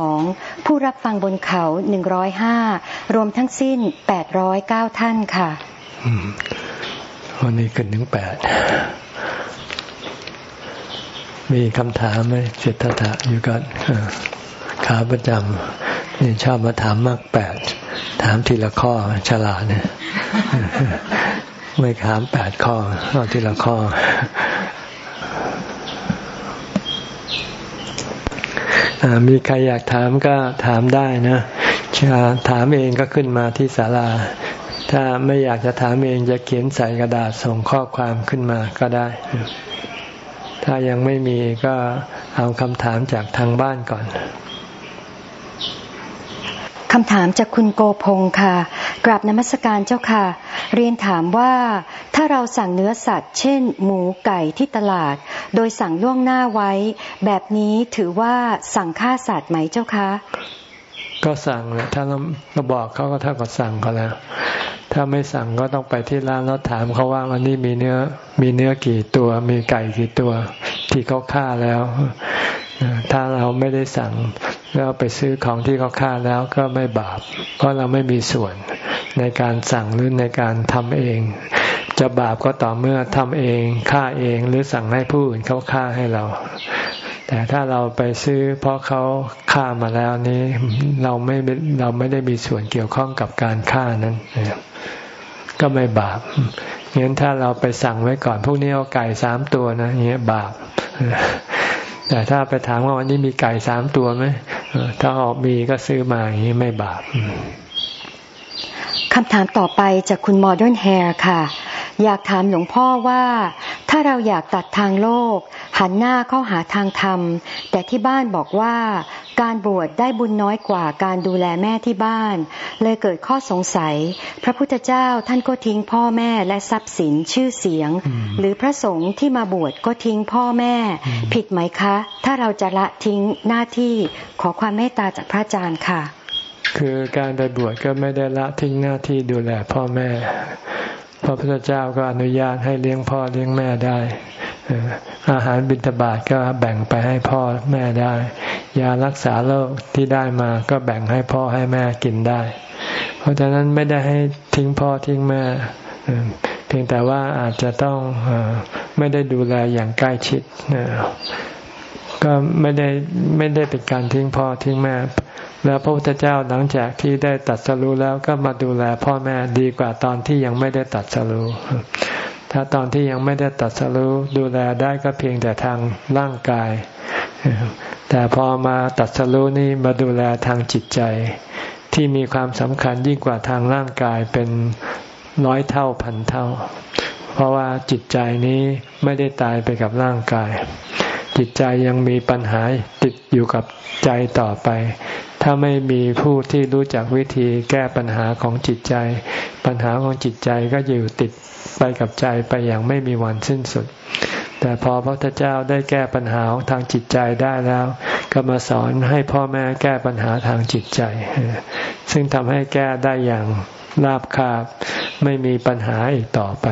Speaker 2: 32 ผู้รับฟังบนเขา 105 รวมทั้งสิ้น 809 ท่านค่ะ
Speaker 1: วันนี้ขึ้นถึงแปดมีคำถามไหมเจตถะอยู่กันขาประจำนี่ชอบมาถามมากแปดถามทีละข้อฉลาดเนี่ยไม่ถามแปดข้อเอาทีละข้อ มีใครอยากถามก็ถามได้นะถามเองก็ขึ้นมาที่ศาลา ถ้าไม่อยากจะถามเองจะเขียนใส่กระดาษส่งข้อความขึ้นมาก็ได้ ถ้ายังไม่มีก็เอาคำถามจากทางบ้านก่อน
Speaker 2: คำถามจากคุณโกพงค่ะ กราบนมัสการเจ้าค่ะ เรียนถามว่า ถ้าเราสั่งเนื้อสัตว์ เช่น หมูไก่ที่ตลาด โดยสั่งล่วงหน้าไว้ แบบนี้ถือว่าสั่งฆ่าสัตว์ไหมเจ้าคะ
Speaker 1: ก็สั่งแหละถ้าเราเราบอกเขาก็เท่ากับสั่งเขาแล้ว ถ้าไม่สั่งก็ต้องไปที่ร้านแล้วถามเขาว่าวันนี้มีเนื้อมีเนื้อกี่ตัว มีไก่กี่ตัว ที่เขาฆ่าแล้ว ถ้าเราไม่ได้สั่งแล้วไปซื้อของที่เขาฆ่าแล้วก็ไม่บาป เพราะเราไม่มีส่วนในการสั่งหรือในการทำเอง จะบาปก็ต่อเมื่อทำเองฆ่าเองหรือสั่งให้ผู้อื่นเขาฆ่าให้เรา แต่ถ้าเราไปซื้อเพราะเขาฆ่ามาแล้วนี้เราไม่เราไม่ได้มีส่วนเกี่ยวข้องกับการฆ่านั้นก็ไม่บาปงั้นถ้าเราไปสั่งไว้ก่อนพวกนี้เอาไก่สามตัวนะเงี้ยบาป แต่ถ้าไปถามว่าวันนี้มีไก่สามตัวไหมถ้าออกมีก็ซื้อมาอย่างนี้ไม่บาป
Speaker 2: คำถามต่อไปจากคุณ Modern Hair ค่ะ อยากถามหลวงพ่อว่า ถ้าเราอยากตัดทางโลก หันหน้าเข้าหาทางธรรม แต่ที่บ้านบอกว่า การบวชได้บุญน้อยกว่าการดูแลแม่ที่บ้าน เลยเกิดข้อสงสัย พระพุทธเจ้าท่านก็ทิ้งพ่อแม่และทรัพย์สินชื่อเสียง หรือพระสงฆ์ที่มาบวชก็ทิ้งพ่อแม่ ผิดไหมคะ ถ้าเราจะละทิ้งหน้าที่ขอความเมตตาจากพระอาจารย์ค่ะ
Speaker 1: คือการไปบวชก็ไม่ได้ละทิ้งหน้าที่ดูแลพ่อแม่ พระพุทธเจ้าก็อนุญาตให้เลี้ยงพ่อเลี้ยงแม่ได้อาหารบิณฑบาตก็แบ่งไปให้พ่อแม่ได้ ยารักษาโรคที่ได้มาก็แบ่งให้พ่อให้แม่กินได้ เพราะฉะนั้นไม่ได้ให้ทิ้งพ่อทิ้งแม่เพียงแต่ว่าอาจจะต้องไม่ได้ดูแลอย่างใกล้ชิดก็ไม่ได้ไม่ได้เป็นการทิ้งพ่อทิ้งแม่ แล้วพระพุทธเจ้าหลังจากที่ได้ตัดสรู้แล้วก็มาดูแลพ่อแม่ดีกว่าตอนที่ยังไม่ได้ตัดสรู้ถ้าตอนที่ยังไม่ได้ตัดสรู้ดูแลได้ก็เพียงแต่ทางร่างกาย แต่พอมาตัดสรู้นี่มาดูแลทางจิตใจ ที่มีความสำคัญยิ่งกว่าทางร่างกายเป็นร้อยเท่าพันเท่า เพราะว่าจิตใจนี้ไม่ได้ตายไปกับร่างกาย จิตใจยังมีปัญหาติดอยู่กับใจต่อไป ถ้าไม่มีผู้ที่รู้จักวิธีแก้ปัญหาของจิตใจ ปัญหาของจิตใจก็อยู่ติดไปกับใจไปอย่างไม่มีวันสิ้นสุด แต่พอพระพุทธเจ้าได้แก้ปัญหาทางจิตใจได้แล้ว ก็มาสอนให้พ่อแม่แก้ปัญหาทางจิตใจ ซึ่งทำให้แก้ได้อย่างราบคาบไม่มีปัญหาอีกต่อไป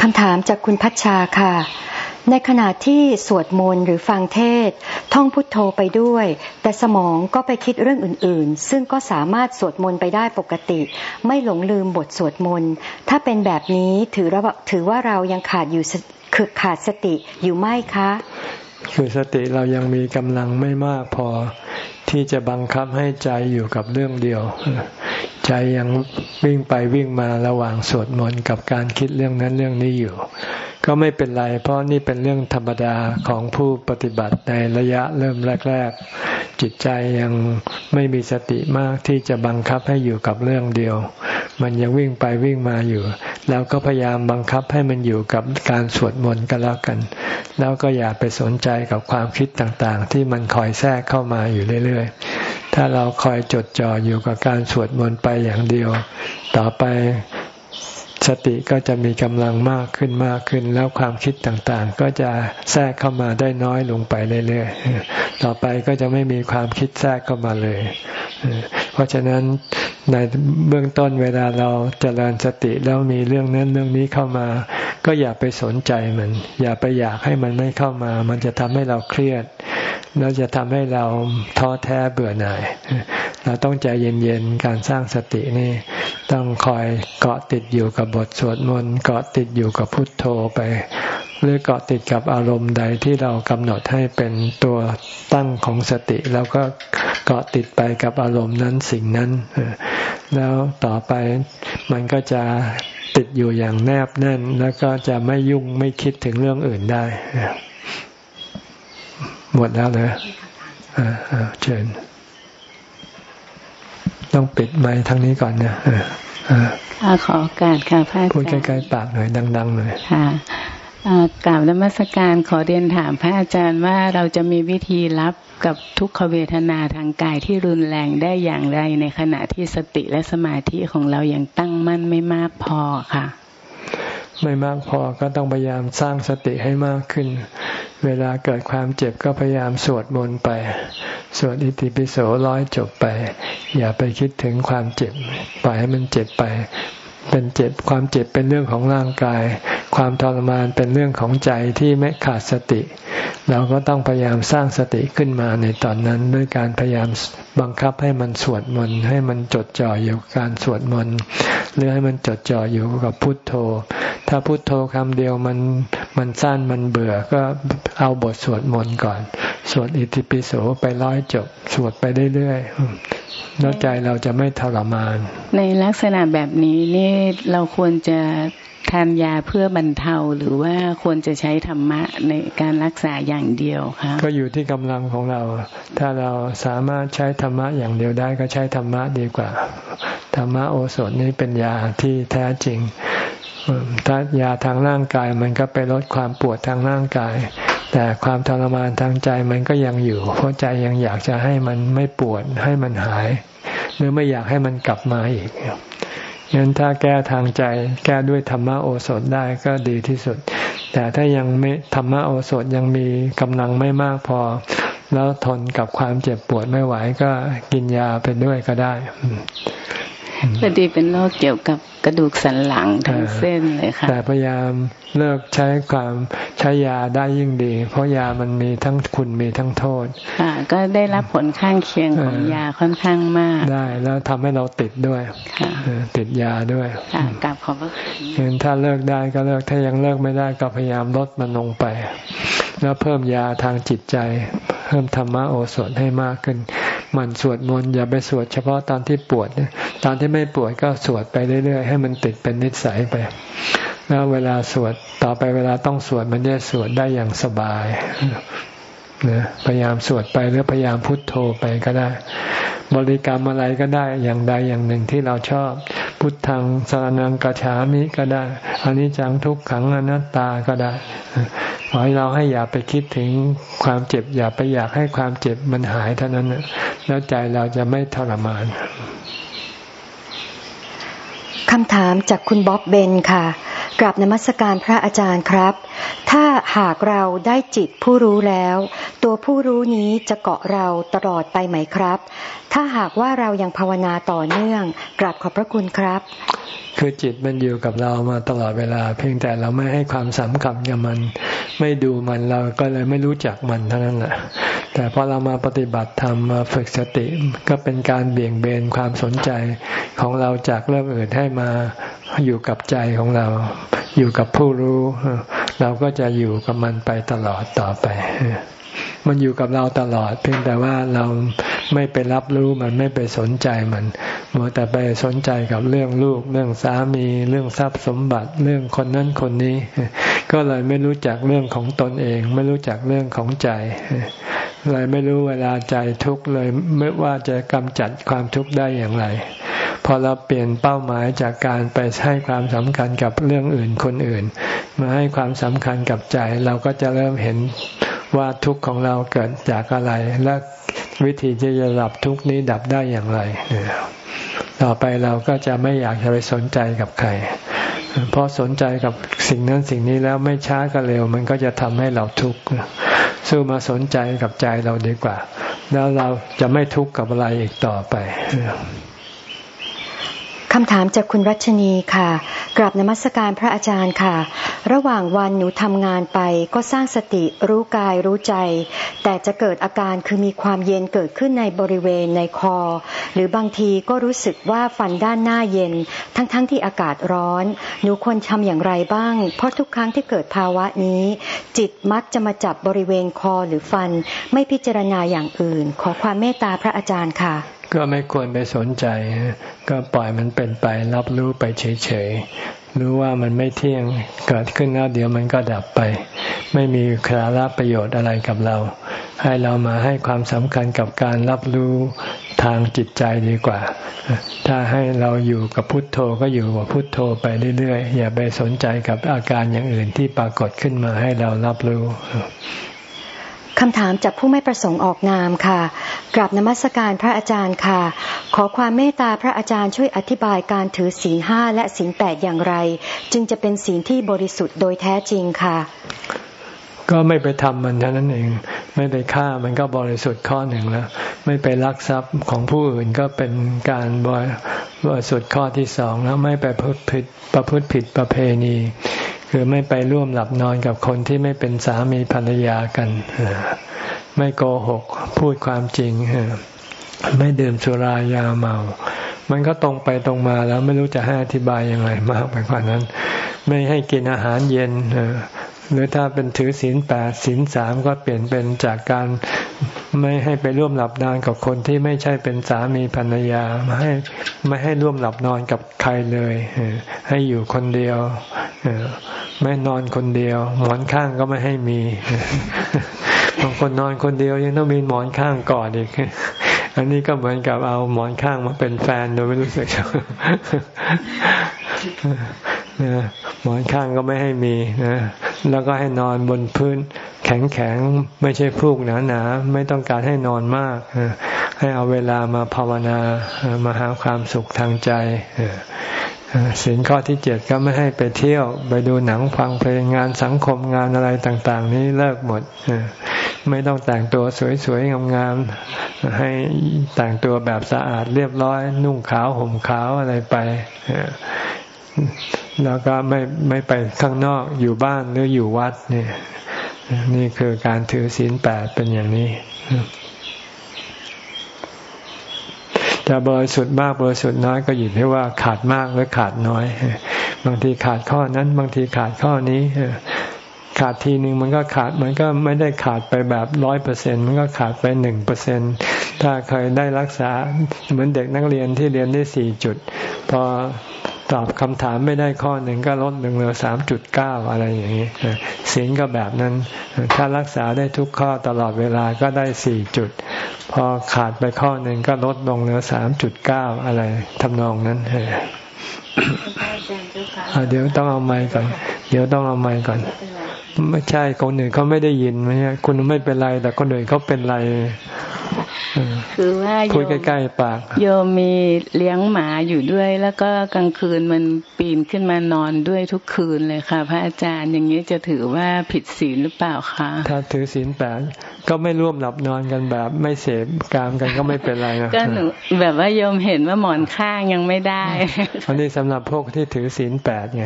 Speaker 2: คำถามจากคุณพัชชาค่ะ ในขณะที่สวดมนต์หรือฟังเทศ ท่องพุทโธไปด้วย แต่สมองก็ไปคิดเรื่องอื่นๆ ซึ่งก็สามารถสวดมนต์ไปได้ปกติ ไม่หลงลืมบทสวดมนต์ ถ้าเป็นแบบนี้ถือถือว่าเรายังขาดอยู่คือขาดสติอยู่ไหมคะ
Speaker 1: คือสติเรายังมีกำลังไม่มากพอ ที่จะบังคับให้ใจอยู่กับเรื่องเดียว ใจยังวิ่งไปวิ่งมาระหว่างสวดมนต์กับการคิดเรื่องนั้นเรื่องนี้อยู่ ก็ไม่เป็นไร เพราะนี่เป็นเรื่องธรรมดาของผู้ปฏิบัติในระยะเริ่มแรก ๆ จิตใจยังไม่มีสติมากที่จะบังคับให้อยู่กับเรื่องเดียว มันยังวิ่งไปวิ่งมาอยู่แล้วก็พยายามบังคับให้มันอยู่กับการสวดมนต์ก็แล้วกัน แล้วก็อย่าไปสนใจกับความคิดต่างๆ ที่มันคอยแทรกเข้ามาอยู่เรื่อยๆ ถ้าเราคอยจดจ่ออยู่กับการสวดมนต์ไปอย่างเดียว ต่อไปสติก็จะมีกำลังมากขึ้นมากขึ้น แล้วความคิดต่างๆ ก็จะแทรกเข้ามาได้น้อยลงไปเรื่อยๆ ต่อไปก็จะไม่มีความคิดแทรกเข้ามาเลย เพราะฉะนั้น ในเบื้องต้นเวลาเราจเจริญสติแล้วมีเรื่องนั้นเรื่องนี้เข้ามา ก็อย่าไปสนใจมัน อย่าไปอยากให้มันไม่เข้ามา มันจะทำให้เราเครียด แล้วจะทำให้เราท้อแท้เบื่อหน่าย เราต้องใจเย็นๆ การสร้างสตินี่ ต้องคอยเกาะติดอยู่กับบทสวดมนต์เกาะติดอยู่กับพุทโธไป หรือเกาะติดกับอารมณ์ใดที่เรากำหนดให้เป็นตัวตั้งของสติแล้วก็ เกาะติดไปกับอารมณ์นั้นสิ่งนั้น แล้วต่อไปมันก็จะติดอยู่อย่างแนบแน่น แล้วก็จะไม่ยุ่งไม่คิดถึงเรื่องอื่นได้ หมดแล้วนะอ่าเชิญ ต้องปิดไม้ทั้งนี้ก่อนนะ
Speaker 3: ขอโอกาสค่ะพระอาจารย์
Speaker 1: พูดใกล้ๆปากหน่อยดัง ๆ หน่อย
Speaker 3: ค่ะ กล่าวนมัสการขอเรียนถามพระอาจารย์ว่าเราจะมีวิธีรับกับทุกขเวทนาทางกายที่รุนแรงได้อย่างไร ในขณะที่สติและสมาธิของเรายัางตั้งมั่นไม่มากพอค่ะ
Speaker 1: ไม่มากพอก็ต้องพยายามสร้างสติให้มากขึ้น เวลาเกิดความเจ็บก็พยายามสวดมนต์ไป สวดอิติปิโสร้อยจบไป อย่าไปคิดถึงความเจ็บปล่อยให้มันเจ็บไป เป็นเจ็บความเจ็บเป็นเรื่องของร่างกาย ความทรมานเป็นเรื่องของใจที่ไม่ขาดสติ เราก็ต้องพยายามสร้างสติขึ้นมาในตอนนั้น ด้วยการพยายามบังคับให้มันสวดมนต์ให้มันจดจ่ออยู่การสวดมนต์หรือให้มันจดจ่ออยู่กับพุทโธ ถ้าพุทโธคำเดียวมันมันสั้นมันเบื่อก็เอาบทสวดมนต์ก่อน สวดอิติปิโสไปร้อยจบสวดไปเรื่อยๆแล้วใจเราจะไม่ทรมาน
Speaker 3: ในลักษณะแบบนี้นี่เราควรจะทานยาเพื่อบรรเทาหรือว่าควรจะใช้ธรรมะในการรักษาอย่างเดียวคะ
Speaker 1: ก็อยู่ที่กำลังของเรา ถ้าเราสามารถใช้ธรรมะอย่างเดียวได้ก็ใช้ธรรมะดีกว่า ธรรมะโอสถนี้เป็นยาที่แท้จริงถ้ายาทางร่างกายมันก็ไปลดความปวดทางร่างกาย แต่ความทรมานทางใจมันก็ยังอยู่ เพราะใจยังอยากจะให้มันไม่ปวดให้มันหาย หรือไม่อยากให้มันกลับมาอีก งั้นถ้าแก้ทางใจแก้ด้วยธรรมโอสถได้ก็ดีที่สุด แต่ถ้ายังไม่ธรรมโอสถยังมีกำลังไม่มากพอ แล้วทนกับความเจ็บปวดไม่ไหวก็กินยาไปด้วยก็ได้
Speaker 3: พอดีเป็นโรคเกี่ยวกับ กระดูกสันหลังทั้งเส้นเลยค่ะ
Speaker 1: แต่พยายามเลิกใช้ความใช้ยาได้ยิ่งดี เพราะยามันมีทั้งคุณมีทั้งโทษ
Speaker 3: ค่ะ ก็ได้รับผลข้างเคียงของยาค่อนข้างมาก
Speaker 1: ได้แล้วทำให้เราติดด้วยติดยาด้วย
Speaker 3: กลับขอบพระ
Speaker 1: คุณถ้าเลิกได้ก็เลิกถ้ายังเลิกไม่ได้ก็พยายามลดมันลงไป แล้วเพิ่มยาทางจิตใจ เพิ่มธรรมะโอสถให้มากขึ้นมันสวดมนต์อย่าไปสวดเฉพาะตอนที่ปวดตอนที่ไม่ปวดก็สวดไปเรื่อยๆให้มันติดเป็นนิสัยไป แล้วเวลาสวดต่อไปเวลาต้องสวดมันจะสวดได้อย่างสบายนะพยายามสวดไปหรือพยายามพุทโธไปก็ได้ บริกรรมอะไรก็ได้อย่างใดอย่างหนึ่งที่เราชอบ พุทธังสารนังกัจฉามิก็ได้อันนี้จังทุกขังอนัตตาก็ได้ขอให้เราให้อย่าไปคิดถึงความเจ็บอย่าไปอยากให้ความเจ็บมันหายเท่านั้นแล้วใจเราจะไม่ทรมาน
Speaker 2: คำถามจากคุณบ๊อบเบนค่ะกราบนมัสการพระอาจารย์ครับ ถ้าหากเราได้จิตผู้รู้แล้ว ตัวผู้รู้นี้จะเกาะเราตลอดไปไหมครับ ถ้าหากว่าเรายังภาวนาต่อเนื่อง กราบขอบพระคุณครับ
Speaker 1: คือจิตมันอยู่กับเรามาตลอดเวลา เพียงแต่เราไม่ให้ความสำคัญกับมัน ไม่ดูมันเราก็เลยไม่รู้จักมันเท่านั้นแหละแต่พอเรามาปฏิบัติธรรมมาฝึกสติก็เป็นการเบี่ยงเบนความสนใจของเราจากเรื่องอื่นให้มาอยู่กับใจของเรา อยู่กับผู้รู้ เราก็จะอยู่กับมันไปตลอดต่อไป มันอยู่กับเราตลอด เพียงแต่ว่าเราไม่ไปรับรู้มันไม่ไปสนใจมันมัวแต่ไปสนใจกับเรื่องลูก เรื่องสามี เรื่องทรัพย์สมบัติเรื่องคนนั้นคนนี้ ก็เลยไม่รู้จักเรื่องของตนเอง ไม่รู้จักเรื่องของใจเลยไม่รู้เวลาใจทุกข์เลยไม่ว่าจะกำจัดความทุกข์ได้อย่างไร พอเราเปลี่ยนเป้าหมายจากการไปให้ความสำคัญกับเรื่องอื่นคนอื่น มาให้ความสำคัญกับใจ เราก็จะเริ่มเห็นว่าทุกข์ของเราเกิดจากอะไร และวิธีที่จะดับทุกข์นี้ดับได้อย่างไร ต่อไปเราก็จะไม่อยากจะไปสนใจกับใครเพราะสนใจกับสิ่งนั้นสิ่งนี้แล้วไม่ช้าก็เร็ว มันก็จะทำให้เราทุกข์สู้มาสนใจกับใจเราดีกว่า แล้วเราจะไม่ทุกข์กับอะไรอีกต่อไป
Speaker 2: คำถามจากคุณรัชนีค่ะ กราบนมัสการพระอาจารย์ค่ะ ระหว่างวันหนูทำงานไปก็สร้างสติรู้กายรู้ใจ แต่จะเกิดอาการคือมีความเย็นเกิดขึ้นในบริเวณในคอ หรือบางทีก็รู้สึกว่าฟันด้านหน้าเย็น ทั้งๆทที่อากาศร้อน หนูควรทำอย่างไรบ้าง เพราะทุกครั้งที่เกิดภาวะนี้ จิตมักจะมาจับบริเวณคอหรือฟัน ไม่พิจารณาอย่างอื่น ขอความเมตตาพระอาจารย์ค่ะ
Speaker 1: ก็ไม่ควรไปสนใจ ก็ปล่อยมันเป็นไป รับรู้ไปเฉยๆ รู้ว่ามันไม่เที่ยง เกิดขึ้นแล้วเดี๋ยวมันก็ดับไป ไม่มีคาระประโยชน์อะไรกับเรา ให้เรามาให้ความสำคัญกับการรับรู้ทางจิตใจดีกว่า ถ้าให้เราอยู่กับพุทโธก็อยู่กับพุทโธไปเรื่อยๆ อย่าไปสนใจกับอาการอย่างอื่นที่ปรากฏขึ้นมาให้เรารับรู้
Speaker 2: คำถามจากผู้ไม่ประสงค์ออกนามค่ะ กราบนมัสการพระอาจารย์ค่ะ ขอความเมตตาพระอาจารย์ช่วยอธิบายการถือศีลห้าและศีลแปดอย่างไร จึงจะเป็นศีลที่บริสุทธิ์โดยแท้จริงค่ะ
Speaker 1: ก็ไม่ไปทำมันเท่านั้นเอง ไม่ไปฆ่ามันก็บริสุทธิ์ข้อหนึ่งแล้ว ไม่ไปลักทรัพย์ของผู้อื่นก็เป็นการบริสุทธิ์ข้อที่สองแล้วไม่ไปประพฤติผิดประพฤติผิดประเพณี คือไม่ไปร่วมหลับนอนกับคนที่ไม่เป็นสามีภรรยากัน ไม่โกหกพูดความจริง ไม่ดื่มสุรายาเมา มันก็ตรงไปตรงมาแล้วไม่รู้จะให้อธิบายยังไงมากไปกว่านั้น ไม่ให้กินอาหารเย็นหรือถ้าเป็นถือศีลแปดศีลสามก็เปลี่ยนเป็นจากการไม่ให้ไปร่วมหลับนอนกับคนที่ไม่ใช่เป็นสามีภรรยาไม่ให้ไม่ให้ร่วมหลับนอนกับใครเลยให้อยู่คนเดียว ไม่นอนคนเดียว หมอนข้างก็ไม่ให้มีบางคนนอนคนเดียวยังต้องมีหมอนข้างกอดอีก อันนี้ก็เหมือนกับเอาหมอนข้างมาเป็นแฟนโดยไม่รู้สึกหมอนข้างก็ไม่ให้มีนะแล้วก็ให้นอนบนพื้น แข็งแข็งไม่ใช่พูกหนาหนาไม่ต้องการให้นอนมาก ให้เอาเวลามาภาวนา มาหาความสุขทางใจ สินข้อที่เจ็ดก็ไม่ให้ไปเที่ยว ไปดูหนังฟังเพลงงานสังคมงานอะไรต่าง ๆ นี้เลิกหมดไม่ต้องแต่งตัวสวยๆงามๆให้แต่งตัวแบบสะอาดเรียบร้อย นุ่งขาวห่มขาวอะไรไปแล้วก็ไม่ไม่ไปข้างนอกอยู่บ้านหรืออยู่วัดนี่นี่คือการถือศีลแปดเป็นอย่างนี้ จะบริสุทธิ์มากบริสุทธิ์น้อยก็อยู่ที่ว่าขาดมากหรือขาดน้อย บางทีขาดข้อนั้น บางทีขาดข้อนี้ขาดทีหนึ่งมันก็ขาดมันก็ไม่ได้ขาดไปแบบร้อยเปอร์เซ็นมันก็ขาดไปหนึ่งเปอร์เซ็นถ้าเคยได้รักษาเหมือนเด็กนักเรียนที่เรียนได้สี่จุด พอ ตอบคำถามไม่ได้ข้อหนึ่งก็ลดหนึ่งเหลือสามจุดเก้าอะไรอย่างนี้ศีลก็แบบนั้น ถ้ารักษาได้ทุกข้อตลอดเวลาก็ได้สี่จุด พอขาดไปข้อหนึ่งก็ลดลงเหลือสามจุดเก้าอะไรทำนองนั้นเดี๋ยวต้องเอาไม้ก่อน เดี๋ยวต้องเอาไม้ก่อน ไม่ใช่คนหนึ่งเขาไม่ได้ยินไม่ใช่คุณไม่เป็นไร แต่คนอื่นเขาเป็นไร
Speaker 3: คือว่า
Speaker 1: พูดใกล้ๆปาก
Speaker 3: โยมมีเลี้ยงหมาอยู่ด้วย แล้วก็กลางคืนมันปีนขึ้นมานอนด้วยทุกคืนเลยค่ะ พระอาจารย์อย่างนี้จะถือว่าผิดศีลหรือเปล่าคะ
Speaker 1: ถ้าถือศีลแปดก็ไม่ร่วมหลับนอนกันแบบไม่เสพกามกันก็ไม่เป็นไรนะ
Speaker 3: ก็หนูแบบว่าโยมเห็นว่าหมอนข้างยังไม่ได้
Speaker 1: อันนี้สำหรับพวกที่ถือศีลแปดไง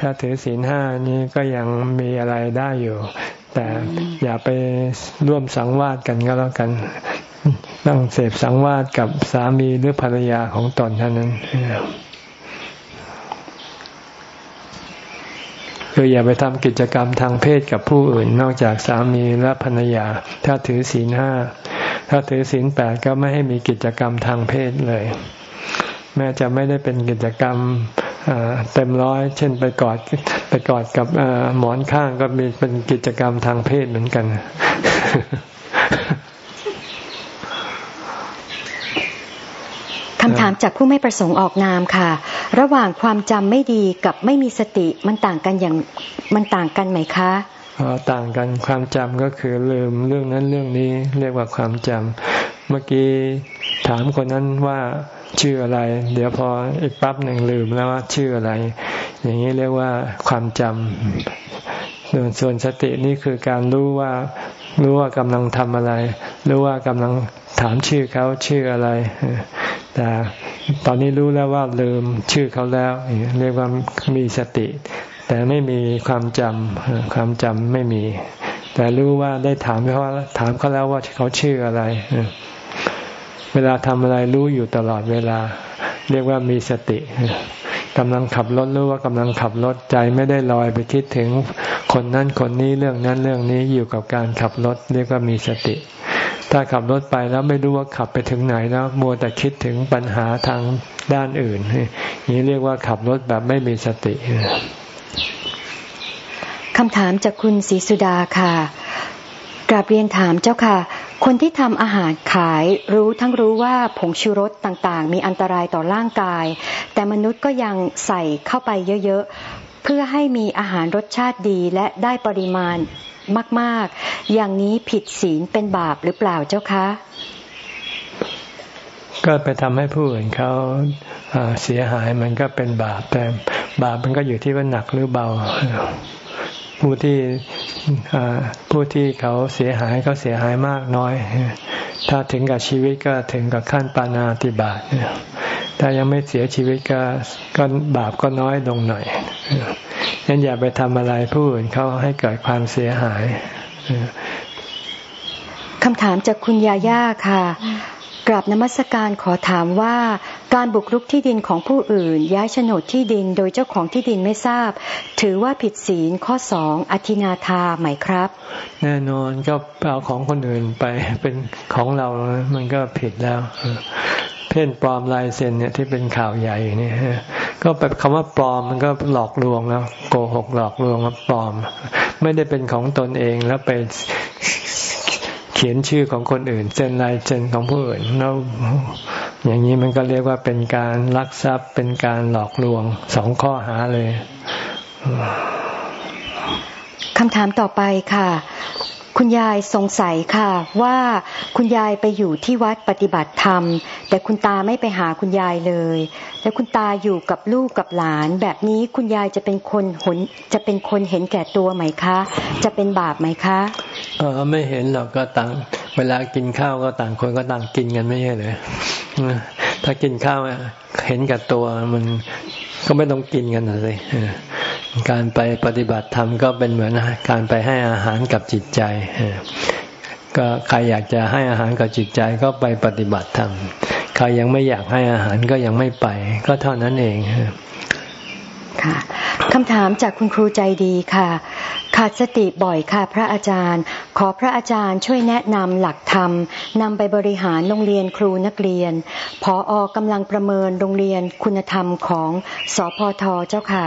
Speaker 1: ถ้าถือศีลห้านี้ก็ยังมีอะไรได้อยู่ แต่อย่าไปร่วมสังวาสกันก็แล้วกันต้องเสพสังวาสกับสามีหรือภรรยาของตนเท่านั้น คืออย่าไปทำกิจกรรมทางเพศกับผู้อื่น นอกจากสามีและภรรยา ถ้าถือศีลห้าถ้าถือศีลแปดก็ไม่ให้มีกิจกรรมทางเพศเลย แม้จะไม่ได้เป็นกิจกรรมเต็มร้อย เช่นไปกอดไปกอดกับหมอนข้างก็มีเป็นกิจกรรมทางเพศเหมือนกัน
Speaker 2: คำถามจากผู้ไม่ประสงค์ออกนามค่ะ ระหว่างความจำไม่ดีกับไม่มีสติมันต่างกันอย่างมันต่างกันไหมคะ
Speaker 1: อ๋อต่างกันความจำก็คือลืมเรื่องนั้นเรื่องนี้เรียกว่าความจำเมื่อกี้ถามคนนั้นว่าชื่ออะไร เดี๋ยวพออีกปั๊บหนึ่งลืมแล้วว่าชื่ออะไร อย่างนี้เรียกว่าความจำส่วนส่วนสตินี่คือการรู้ว่ารู้ว่ากำลังทำอะไร รู้ว่ากำลังถามชื่อเขาชื่ออะไร แต่ตอนนี้รู้แล้วว่าลืมชื่อเขาแล้ว เรียกว่ามีสติ แต่ไม่มีความจำความจำไม่มี แต่รู้ว่าได้ถามเขาถามเขาแล้วว่าเขาชื่ออะไร เวลาทำอะไรรู้อยู่ตลอดเวลา เรียกว่ามีสติกำลังขับรถรู้ว่ากำลังขับรถใจไม่ได้ลอยไปคิดถึงคนนั้นคนนี้เรื่องนั้นเรื่องนี้อยู่กับการขับรถ เรียกว่ามีสติ ถ้าขับรถไปแล้วไม่รู้ว่าขับไปถึงไหนแล้วมัวแต่คิดถึงปัญหาทางด้านอื่นนี่เรียกว่าขับรถแบบไม่มีสติ
Speaker 2: คำถามจากคุณศรีสุดาค่ะกราบเรียนถามเจ้าค่ะ คนที่ทำอาหารขายรู้ทั้งรู้ว่าผงชูรสต่างๆ มีอันตรายต่อร่างกาย แต่มนุษย์ก็ยังใส่เข้าไปเยอะๆ เพื่อให้มีอาหารรสชาติดีและได้ปริมาณ มาก ๆ อย่างนี้ผิดศีลเป็นบาปหรือเปล่าเจ้าคะ
Speaker 1: ก็ไปทำให้ผู้อื่นเขาเสียหายมันก็เป็นบาปแต่บาปมันก็อยู่ที่ว่าหนักหรือเบา ผู้ที่ผู้ที่เขาเสียหายก็เสียหายมากน้อย ถ้าถึงกับชีวิตก็ถึงกับขั้นปานาติบาตถ้ายังไม่เสียชีวิตก็ก็บาปก็น้อยลงหน่อยงั้นอย่าไปทำอะไรผู้อื่นเขาให้เกิดความเสียหาย
Speaker 2: คำถามจากคุณยาย่าค่ะ กราบนมัสการขอถามว่าการบุกรุกที่ดินของผู้อื่น ย้ายโฉนดที่ดินโดยเจ้าของที่ดินไม่ทราบ ถือว่าผิดศีลข้อสองอธินาทาไหมครับ
Speaker 1: แน่นอนก็เอาของคนอื่นไปเป็นของเรา มันก็ผิดแล้วเพ่นปลอมลายเซ็นเนี่ยที่เป็นข่าวใหญ่เนี่ยก็แบบคำว่าปลอมมันก็หลอกลวงแล้วโกหกหลอกลวงว่าปลอม ไม่ได้เป็นของตนเองแล้วไป เขียนชื่อของคนอื่นเซ็นลายเซ็นของผู้อื่นแล้วอย่างนี้มันก็เรียกว่าเป็นการลักทรัพย์เป็นการหลอกลวงสองข้อหาเลย
Speaker 2: คำถามต่อไปค่ะ คุณยายสงสัยค่ะ ว่าคุณยายไปอยู่ที่วัดปฏิบัติธรรม แต่คุณตาไม่ไปหาคุณยายเลย แล้วคุณตาอยู่กับลูกกับหลาน แบบนี้คุณยายจะเป็นคนหนจะเป็นคนเห็นแก่ตัวไหมคะ จะเป็นบาปไหมคะ
Speaker 1: เออไม่เห็นหรอกก็ต่าง เวลากินข้าวก็ต่างคนก็ต่างกินกันไม่ใช่เลยถ้ากินข้าวเห็นกับตัวมันก็ไม่ต้องกินกันเลย การไปปฏิบัติธรรมก็เป็นเหมือนการไปให้อาหารกับจิตใจ ก็ใครอยากจะให้อาหารกับจิตใจก็ไปปฏิบัติธรรม ใครยังไม่อยากให้อาหารก็ยังไม่ไป ก็เท่านั้นเอง
Speaker 2: ค่ะคำถามจากคุณครูใจดีค่ะ ขาดสติบ่อยค่ะ พระอาจารย์ ขอพระอาจารย์ช่วยแนะนำหลักธรรมนำไปบริหารโรงเรียนครูนักเรียนพออกำลังประเมินโรงเรียนคุณธรรมของสพทเจ้าค่ะ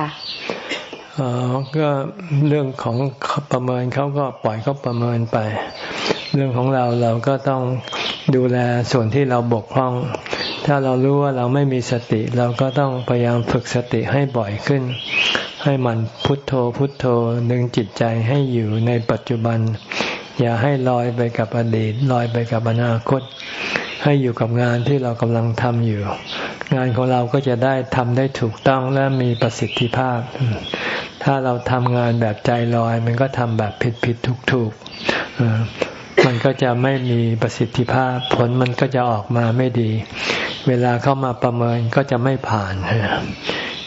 Speaker 1: ออก็เรื่องของประเมินเขาก็ปล่อยเขาประเมินไป เรื่องของเราเราก็ต้องดูแลส่วนที่เราบกพร่อง ถ้าเรารู้ว่าเราไม่มีสติ เราก็ต้องพยายามฝึกสติให้บ่อยขึ้น ให้มันพุทโธพุทโธดึงจิตใจให้อยู่ในปัจจุบัน อย่าให้ลอยไปกับอดีตลอยไปกับอนาคต ให้อยู่กับงานที่เรากำลังทำอยู่ งานของเราก็จะได้ทำได้ถูกต้องและมีประสิทธิภาพ ถ้าเราทำงานแบบใจลอย มันก็ทำแบบผิดผิดถูกถูกมันก็จะไม่มีประสิทธิภาพ ผลมันก็จะออกมาไม่ดี เวลาเข้ามาประเมินก็จะไม่ผ่าน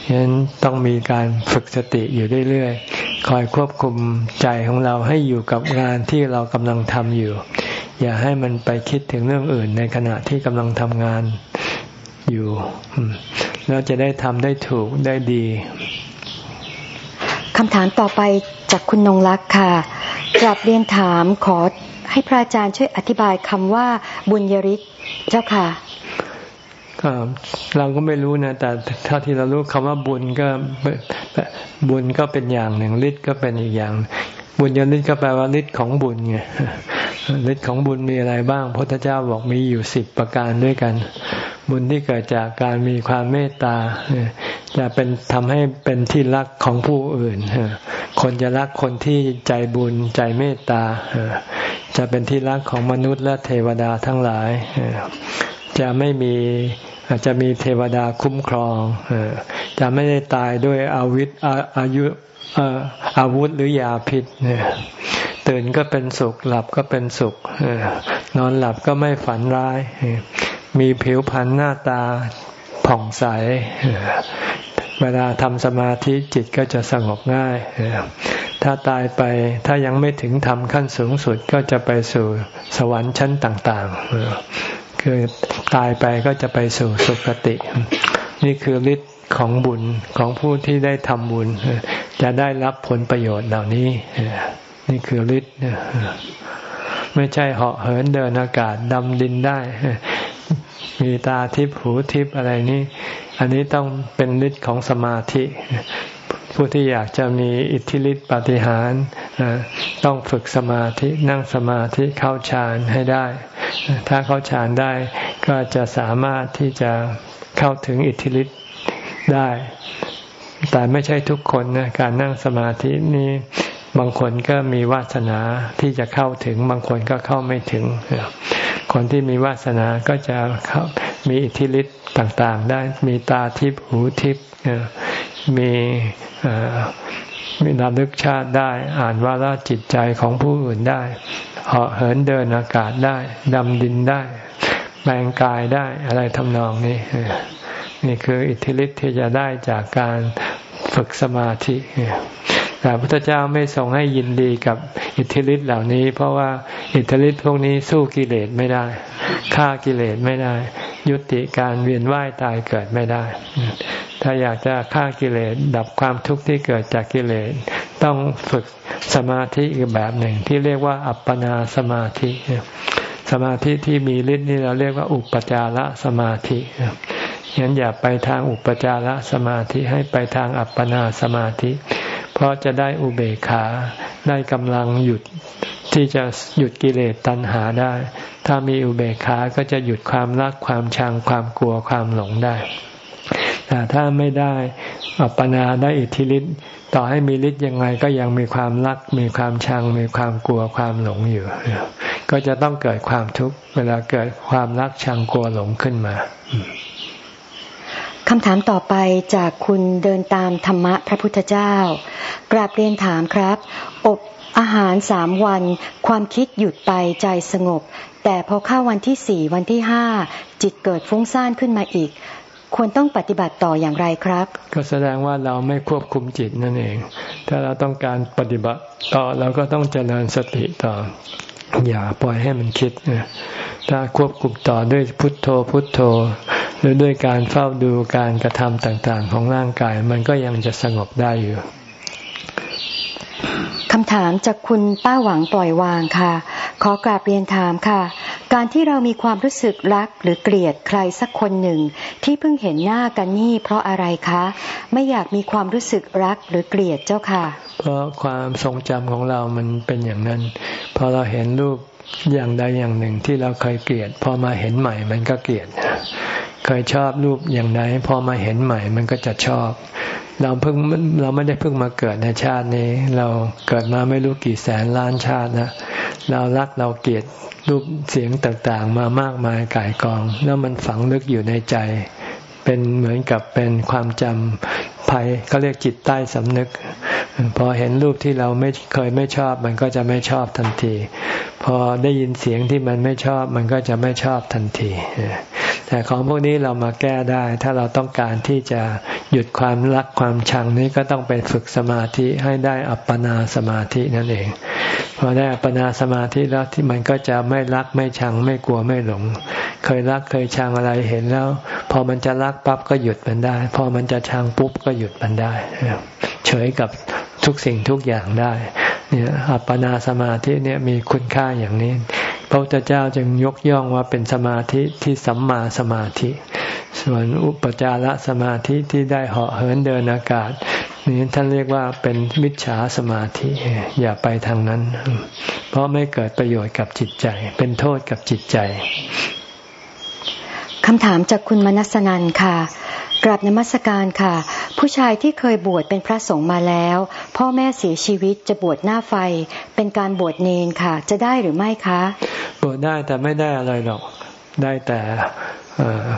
Speaker 1: ฉะนั้นต้องมีการฝึกสติอยู่เรื่อยๆ คอยควบคุมใจของเราให้อยู่กับงานที่เรากำลังทำอยู่ อย่าให้มันไปคิดถึงเรื่องอื่นในขณะที่กำลังทำงานอยู่แล้วจะได้ทำได้ถูกได้ดี
Speaker 2: คำถามต่อไปจากคุณนงรักค่ะกลับเรียนถามขอให้พระอาจารย์ช่วยอธิบายคำว่าบุญยริศเจ้าค่ะ
Speaker 1: เราก็ไม่รู้นะ แต่เท่าที่เรารู้คำว่าบุญก็บุญก็เป็นอย่างหนึ่งฤทธิ์ก็เป็นอีกอย่าง บุญยฤทธิ์ก็แปลว่าฤทธิ์ของบุญไงฤทธิ์ของบุญมีอะไรบ้างพระพุทธเจ้าบอกมีอยู่สิบประการด้วยกัน บุญที่เกิดจากการมีความเมตตาจะเป็นทำให้เป็นที่รักของผู้อื่นคนจะรักคนที่ใจบุญใจเมตตาจะเป็นที่รักของมนุษย์และเทวดาทั้งหลายจะไม่มีอาจจะมีเทวดาคุ้มครองจะไม่ได้ตายด้วยอาวิธอายุ อาวุธหรือยาพิษเนี่ยตื่นก็เป็นสุข หลับก็เป็นสุขนอนหลับก็ไม่ฝันร้าย มีผิวพรรณหน้าตาผ่องใส เวลาทำสมาธิจิตก็จะสงบง่าย ถ้าตายไปถ้ายังไม่ถึงทำขั้นสูงสุดก็จะไปสู่สวรรค์ชั้นต่างๆ คือตายไปก็จะไปสู่สุคติ นี่คือฤทธิ์ ของบุญของผู้ที่ได้ทำบุญ จะได้รับผลประโยชน์เหล่านี้ นี่คือฤทธิ์ไม่ใช่เหาะเหินเดินอากาศดำดินได้ มีตาทิพหูทิพอะไรนี้อันนี้ต้องเป็นฤทธิ์ของสมาธิ ผู้ที่อยากจะมีอิทธิฤทธิปฏิหารต้องฝึกสมาธินั่งสมาธิเข้าฌานให้ได้ ถ้าเข้าฌานได้ก็จะสามารถที่จะเข้าถึงอิทธิฤทธิ ได้ แต่ไม่ใช่ทุกคนนะการนั่งสมาธินี้บางคนก็มีวาสนาที่จะเข้าถึง บางคนก็เข้าไม่ถึง คนที่มีวาสนาก็จะมีอิทธิฤทธิ์ต่าง ๆ ได้มีตาทิพหูทิพมีมีนาลึกชาติได้ อ่านวาระจิตใจของผู้อื่นได้เหาะเหินเดินอากาศได้ดำดินได้แปลงกายได้อะไรทำนองนี้ นี่คืออิทธิฤทธิ์ที่จะได้จากการฝึกสมาธิแต่พระพุทธเจ้าไม่ทรงให้ยินดีกับอิทธิฤทธิ์เหล่านี้ เพราะว่าอิทธิฤทธิ์พวกนี้สู้กิเลสไม่ได้ฆ่ากิเลสไม่ได้ ยุติการเวียนว่ายตายเกิดไม่ได้ ถ้าอยากจะฆ่ากิเลสดับความทุกข์ที่เกิดจากกิเลสต้องฝึกสมาธิอีกแบบหนึ่งที่เรียกว่าอัปปนาสมาธิ สมาธิที่มีฤทธิ์นี่เราเรียกว่าอุปจารสมาธิ งั้นอย่าไปทางอุปจารสมาธิให้ไปทางอัปปนาสมาธิ เพราะจะได้อุเบกขาได้กำลังหยุดที่จะหยุดกิเลสตัณหาได้ ถ้ามีอุเบกขาก็จะหยุดความรักความชังความกลัวความหลงได้แต่ถ้าไม่ได้อัปปนาได้อิทธิฤทธิ์ต่อให้มีฤทธิ์ยังไงก็ยังมีความรัก มีความชัง มีความกลัวความหลงอยู่ ก็จะต้องเกิดความทุกข์เวลาเกิดความรักชังกลัวหลงขึ้นมา
Speaker 2: คำถามต่อไปจากคุณเดินตามธรรมะพระพุทธเจ้า กราบเรียนถามครับ อบอาหารสามวัน ความคิดหยุดไปใจสงบ แต่พอเข้าวันที่สี่วันที่ห้าจิตเกิดฟุ้งซ่านขึ้นมาอีก ควรต้องปฏิบัติต่ออย่างไรครับ
Speaker 1: ก็แสดงว่าเราไม่ควบคุมจิตนั่นเอง ถ้าเราต้องการปฏิบัติต่อเราก็ต้องเจริญสติต่อ อย่าปล่อยให้มันคิดถ้าควบคุมต่อด้วยพุทโธพุทโธ หรือด้วยการเฝ้าดูการกระทำต่างๆ ของร่างกายมันก็ยังจะสงบได้อยู่
Speaker 2: คำถามจากคุณป้าหวังปล่อยวางค่ะ ขอกราบเรียนถามค่ะ การที่เรามีความรู้สึกรักหรือเกลียดใครสักคนหนึ่ง ที่เพิ่งเห็นหน้ากันนี่เพราะอะไรคะ ไม่อยากมีความรู้สึกรักหรือเกลียดเจ้าค่ะ
Speaker 1: เพราะความทรงจำของเรามันเป็นอย่างนั้น พอเราเห็นรูปอย่างใดอย่างหนึ่งที่เราเคยเกลียด พอมาเห็นใหม่มันก็เกลียด เคยชอบรูปอย่างใดพอมาเห็นใหม่มันก็จะชอบ เราเพิ่งเราไม่ได้เพิ่งมาเกิดในชาตินี้ เราเกิดมาไม่รู้กี่แสนล้านชาตินะเรารักเราเกลียดรูปเสียงต่างๆ มามากมายกายกอง แล้วมันฝังลึกอยู่ในใจ เป็นเหมือนกับเป็นความจำภัยเขาเรียกจิตใต้สำนึก พอเห็นรูปที่เราไม่เคยไม่ชอบ มันก็จะไม่ชอบทันที พอได้ยินเสียงที่มันไม่ชอบ มันก็จะไม่ชอบทันที แต่ของพวกนี้เรามาแก้ได้ ถ้าเราต้องการที่จะหยุดความรักความชังนี้ก็ต้องไปฝึกสมาธิให้ได้อัปปนาสมาธินั่นเองพอได้อัปปนาสมาธิแล้วที่มันก็จะไม่รักไม่ชังไม่กลัวไม่หลง เคยรักเคยชังอะไรเห็นแล้ว พอมันจะรักปั๊บก็หยุดมันได้ พอมันจะชังปุ๊บก็หยุดมันได้เฉยกับทุกสิ่งทุกอย่างได้เนี่ยอัปปนาสมาธิเนี่ยมีคุณค่าอย่างนี้ พระพุทธเจ้าจึงยกย่องว่าเป็นสมาธิที่สัมมาสมาธิ ส่วนอุปจารสมาธิที่ได้เหาะเหินเดินอากาศ นี่ท่านเรียกว่าเป็นมิจฉาสมาธิ อย่าไปทางนั้น เพราะไม่เกิดประโยชน์กับจิตใจ เป็นโทษกับจิตใจ
Speaker 2: คำถามจากคุณมนัสนันค่ะ กราบนมัสการค่ะ ผู้ชายที่เคยบวชเป็นพระสงฆ์มาแล้ว พ่อแม่เสียชีวิตจะบวชหน้าไฟ เป็นการบวชเนนค่ะ จะได้หรือไม่คะ
Speaker 1: บวชได้แต่ไม่ได้อะไรหรอกได้แต่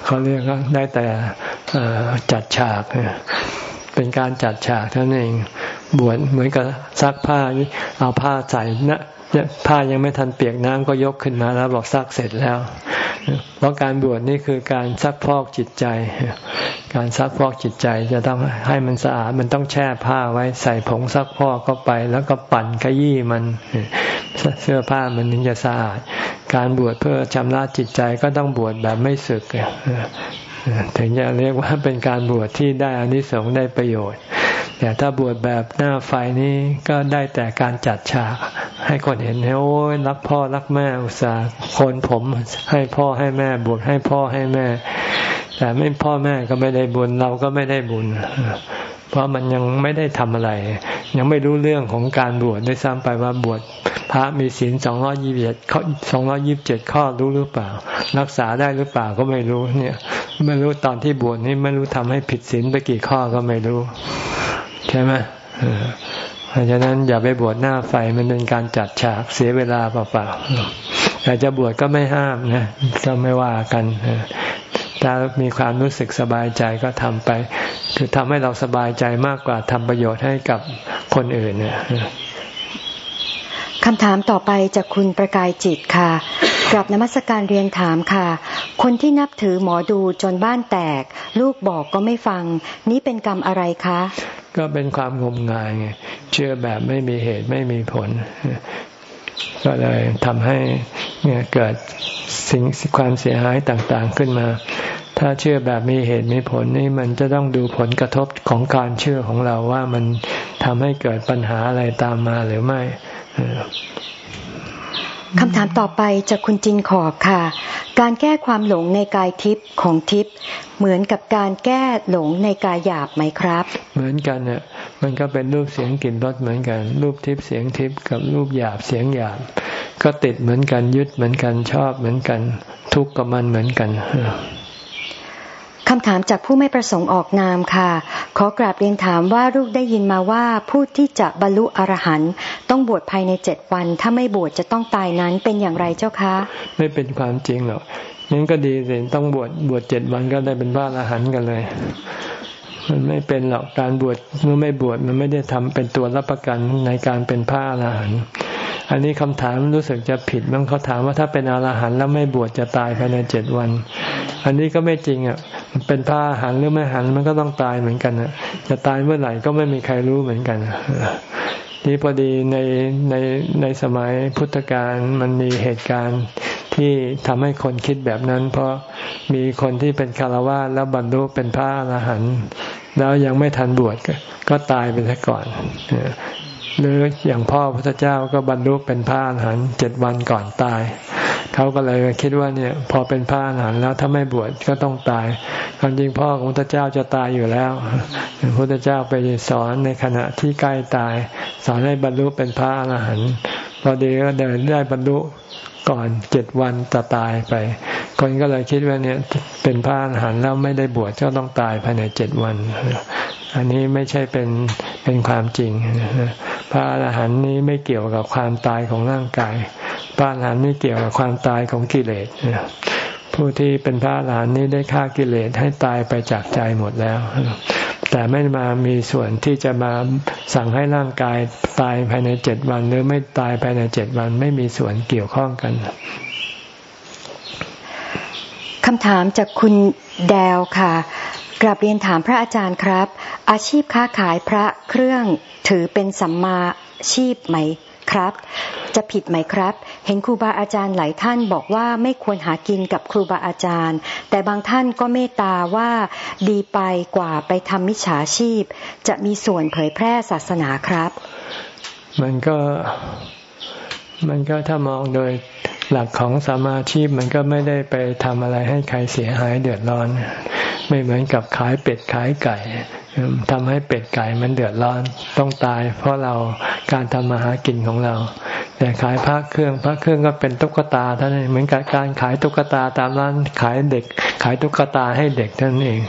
Speaker 1: เขาเรียกว่าได้แต่จัดฉากเป็นการจัดฉากเท่านั้นเองบวชเหมือนกับซักผ้าเอาผ้าใส่นะ ผ้ายังไม่ทันเปียกน้ำก็ยกขึ้นมาแล้วบอกซักเสร็จแล้ว เพราะการบวชนี่คือการซักพอกจิตใจ การซักพอกจิตใจจะต้องให้มันสะอาดมันต้องแช่ผ้าไว้ใส่ผงซักพอกเข้าไป แล้วก็ปั่นขยี้มันเสื้อผ้ามันถึงจะสะอาด การบวชเพื่อชำระจิตใจก็ต้องบวชแบบไม่สึก ถึงจะเรียกว่าเป็นการบวชที่ได้อานิสงส์ได้ประโยชน์ แต่ถ้าบวชแบบหน้าไฟนี้ก็ได้แต่การจัดฉาก ให้คนเห็นโอ้ยรักพ่อรักแม่อุตส่าห์คนผมให้พ่อให้แม่บวชให้พ่อให้แม่ แต่ไม่พ่อแม่ก็ไม่ได้บุญเราก็ไม่ได้บุญ เพราะมันยังไม่ได้ทำอะไร ยังไม่รู้เรื่องของการบวชได้ซ้ำไปว่าบวชพระมีศีลสองร้อยี่สิบเจ็ดข้อสองร้อยี่บเจ็ดข้อรู้หรือเปล่า รักษาได้หรือเปล่าก็ไม่รู้เนี่ยไม่รู้ตอนที่บวชนี่ไม่รู้ทำให้ผิดศีลไปกี่ข้อก็ไม่รู้ ใช่ไหมเพราะฉะนั้นอย่าไปบวชหน้าไฟมันเป็นการจัดฉากเสียเวลาเปล่าๆแต่จะบวชก็ไม่ห้ามนะก็ไม่ว่ากัน ถ้ามีความรู้สึกสบายใจก็ทำไป คือทำให้เราสบายใจมากกว่าทำประโยชน์ให้กับคนอื่นเนี่ย
Speaker 2: คำถามต่อไปจากคุณประกายจิตค่ะกลับนมัสการเรียนถามค่ะ คนที่นับถือหมอดูจนบ้านแตก ลูกบอกก็ไม่ฟัง นี่เป็นกรรมอะไรคะ
Speaker 1: ก็เป็นความงมงายไงเชื่อแบบไม่มีเหตุไม่มีผล ก็เลยทำให้เกิดสิ่งความเสียหายต่างๆขึ้นมา ถ้าเชื่อแบบมีเหตุมีผลนี่มันจะต้องดูผลกระทบของการเชื่อของเราว่ามันทำให้เกิดปัญหาอะไรตามมาหรือไม่
Speaker 2: คำถามต่อไปจากคุณจินขอบค่ะ การแก้ความหลงในกายทิพย์ของทิพย์เหมือนกับการแก้หลงในกายหยาบไหมครับ
Speaker 1: เหมือนกันเนี่ยมันก็เป็นรูปเสียงกลิ่นรสเหมือนกัน รูปทิพย์เสียงทิพย์กับรูปหยาบเสียงหยาบ ก็ติดเหมือนกันยึดเหมือนกันชอบเหมือนกัน ทุกข์กับมันเหมือนกัน
Speaker 2: คำถามจากผู้ไม่ประสงค์ออกนามค่ะ ขอกราบเรียนถามว่าลูกได้ยินมาว่าผู้ที่จะบรรลุอรหันต์ต้องบวชภายในเจ็ดวัน ถ้าไม่บวชจะต้องตายนั้นเป็นอย่างไรเจ้าคะ
Speaker 1: ไม่เป็นความจริงหรอกงั้นก็ดีสิต้องบวชบวชเจ็ดวันก็ได้เป็นพระอรหันต์กันเลย มันไม่เป็นหรอกการบวชเมื่อไม่บวชมันไม่ได้ทำเป็นตัวรับประกันในการเป็นพระอรหันต์อันนี้คำถามรู้สึกจะผิดบางเขาถามว่าถ้าเป็นอรหันต์แล้วไม่บวชจะตายภายในเจ็ดวัน อันนี้ก็ไม่จริงอะเป็นพระอรหันต์หรือไม่หันมันก็ต้องตายเหมือนกันอะจะตายเมื่อไหร่ก็ไม่มีใครรู้เหมือนกัน นี่พอดีในในในสมัยพุทธกาลมันมีเหตุการณ์ที่ทำให้คนคิดแบบนั้น เพราะมีคนที่เป็นคารวะแล้วบรรลุเป็นพระอรหันต์แล้วยังไม่ทันบวชก็ตายไปซะก่อนหรืออย่างพ่อพระเจ้าก็บรรลุเป็นพระอรหันต์เจ็ดวันก่อนตาย เขาก็เลยคิดว่าเนี่ย พอเป็นพระอรหันต์แล้วถ้าไม่บวชก็ต้องตายความจริงพ่อของพระเจ้าจะตายอยู่แล้วพระพุทธเจ้าไปสอนในขณะที่ใกล้ตาย สอนให้บรรลุเป็นพระอรหันต์พอดีก็เดินได้บรรลุก่อนเจ็ดวันจะตายไป คนก็เลยคิดว่าเนี่ยเป็นพระอรหันต์แล้วไม่ได้บวชก็ต้องตายภายในเจ็ดวัน อันนี้ไม่ใช่เป็นเป็นความจริงพระอรหันต์นี้ไม่เกี่ยวกับความตายของร่างกาย พระอรหันต์ไม่เกี่ยวกับความตายของกิเลสผู้ที่เป็นพระอรหันต์นี้ได้ฆ่ากิเลสให้ตายไปจากใจหมดแล้ว แต่ไม่มามีส่วนที่จะมาสั่งให้ร่างกายตายภายในเจ็ดวัน หรือไม่ตายภายในเจ็ดวันไม่มีส่วนเกี่ยวข้องกัน
Speaker 2: คำถามจากคุณแดวค่ะกราบเรียนถามพระอาจารย์ครับ อาชีพค้าขายพระเครื่องถือเป็นสัมมาชีพไหม ครับ จะผิดไหมครับ เห็นครูบาอาจารย์หลายท่านบอกว่าไม่ควรหากินกับครูบาอาจารย์ แต่บางท่านก็เมตตาว่าดีไปกว่าไปทำมิจฉาชีพ จะมีส่วนเผยแพร่ศาสนาครับ
Speaker 1: มันก็มันก็ถ้ามองโดย หลักของสมาชีพมันก็ไม่ได้ไปทำอะไรให้ใครเสียหายเดือดร้อน ไม่เหมือนกับขายเป็ดขายไก่ทำให้เป็ดไก่มันเดือดร้อนต้องตาย เพราะเราการทำมาหากินของเรา แต่ขายพระเครื่องพระเครื่องก็เป็นตุ๊กตาท่านั้นเหมือนกับการขายตุ๊กตาตามร้านขายเด็ก ขายตุ๊กตาให้เด็กท่านั้นเอง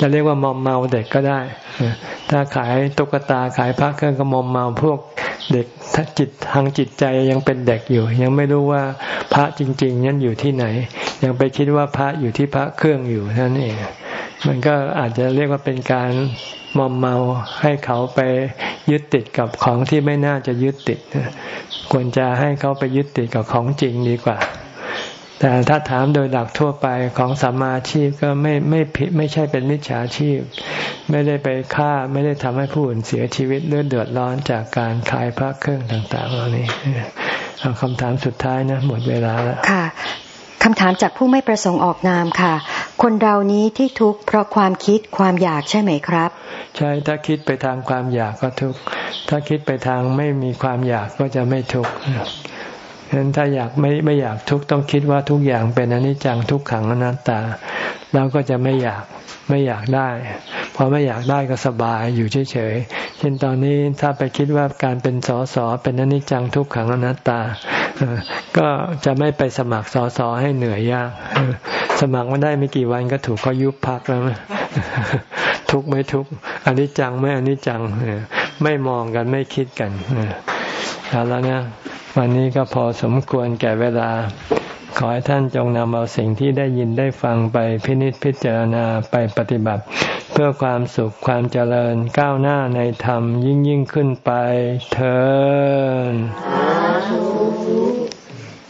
Speaker 1: จะเรียกว่ามอมเมาเด็กก็ได้ ถ้าขายตุ๊กตาขายพระเครื่องก็มอมเมาพวกเด็กถ้าจิตทางจิตใจยังเป็นเด็กอยู่ ยังไม่รู้ว่าพระจริง ๆ นั้นอยู่ที่ไหน ยังไปคิดว่าพระอยู่ที่พระเครื่องอยู่นั่นเองมันก็อาจจะเรียกว่าเป็นการมอมเมาให้เขาไปยึดติดกับของที่ไม่น่าจะยึดติด ควรจะให้เขาไปยึดติดกับของจริงดีกว่า แต่ถ้าถามโดยหลักทั่วไปของสัมมาชีพก็ไม่ไม่ผิดไม่ใช่เป็นมิจฉาชีพ ไม่ได้ไปฆ่าไม่ได้ทำให้ผู้อื่นเสียชีวิตเลือดเดือดร้อนจากการขายพระเครื่องต่างๆเหล่านี้เอาคำถามสุดท้ายนะหมดเวลาแล้ว
Speaker 2: ค่ะคำถามจากผู้ไม่ประสงค์ออกนามค่ะ คนเรานี้ที่ทุกข์เพราะความคิดความอยากใช่ไหมครับ
Speaker 1: ใช่ถ้าคิดไปทางความอยากก็ทุกข์ถ้าคิดไปทางไม่มีความอยากก็จะไม่ทุกข์ ฉะนั้นถ้าอยากไม่ไม่อยากทุกต้องคิดว่าทุกอย่างเป็นอนิจจังทุกขังอนัตตาเราก็จะไม่อยากไม่อยากได้ พอไม่อยากได้ก็สบายอยู่เฉยๆเช่นตอนนี้ถ้าไปคิดว่าการเป็นสอสอเป็นอนิจจังทุกขังอนัตตา ก็จะไม่ไปสมัครสอสอให้เหนื่อยยาก สมัครมาได้ไม่กี่วันก็ถูกเขายุบพักแล้วทุกไม่ทุกอนิจจังไม่อนิจจังไม่มองกันไม่คิดกันเอาแล้วเนี่ย วันนี้ก็พอสมควรแก่เวลา ขอให้ท่านจงนำเอาสิ่งที่ได้ยินได้ฟังไปพินิจพิจารณาไปปฏิบัติ เพื่อความสุขความเจริญก้าวหน้าในธรรมยิ่งยิ่งขึ้นไปเธอ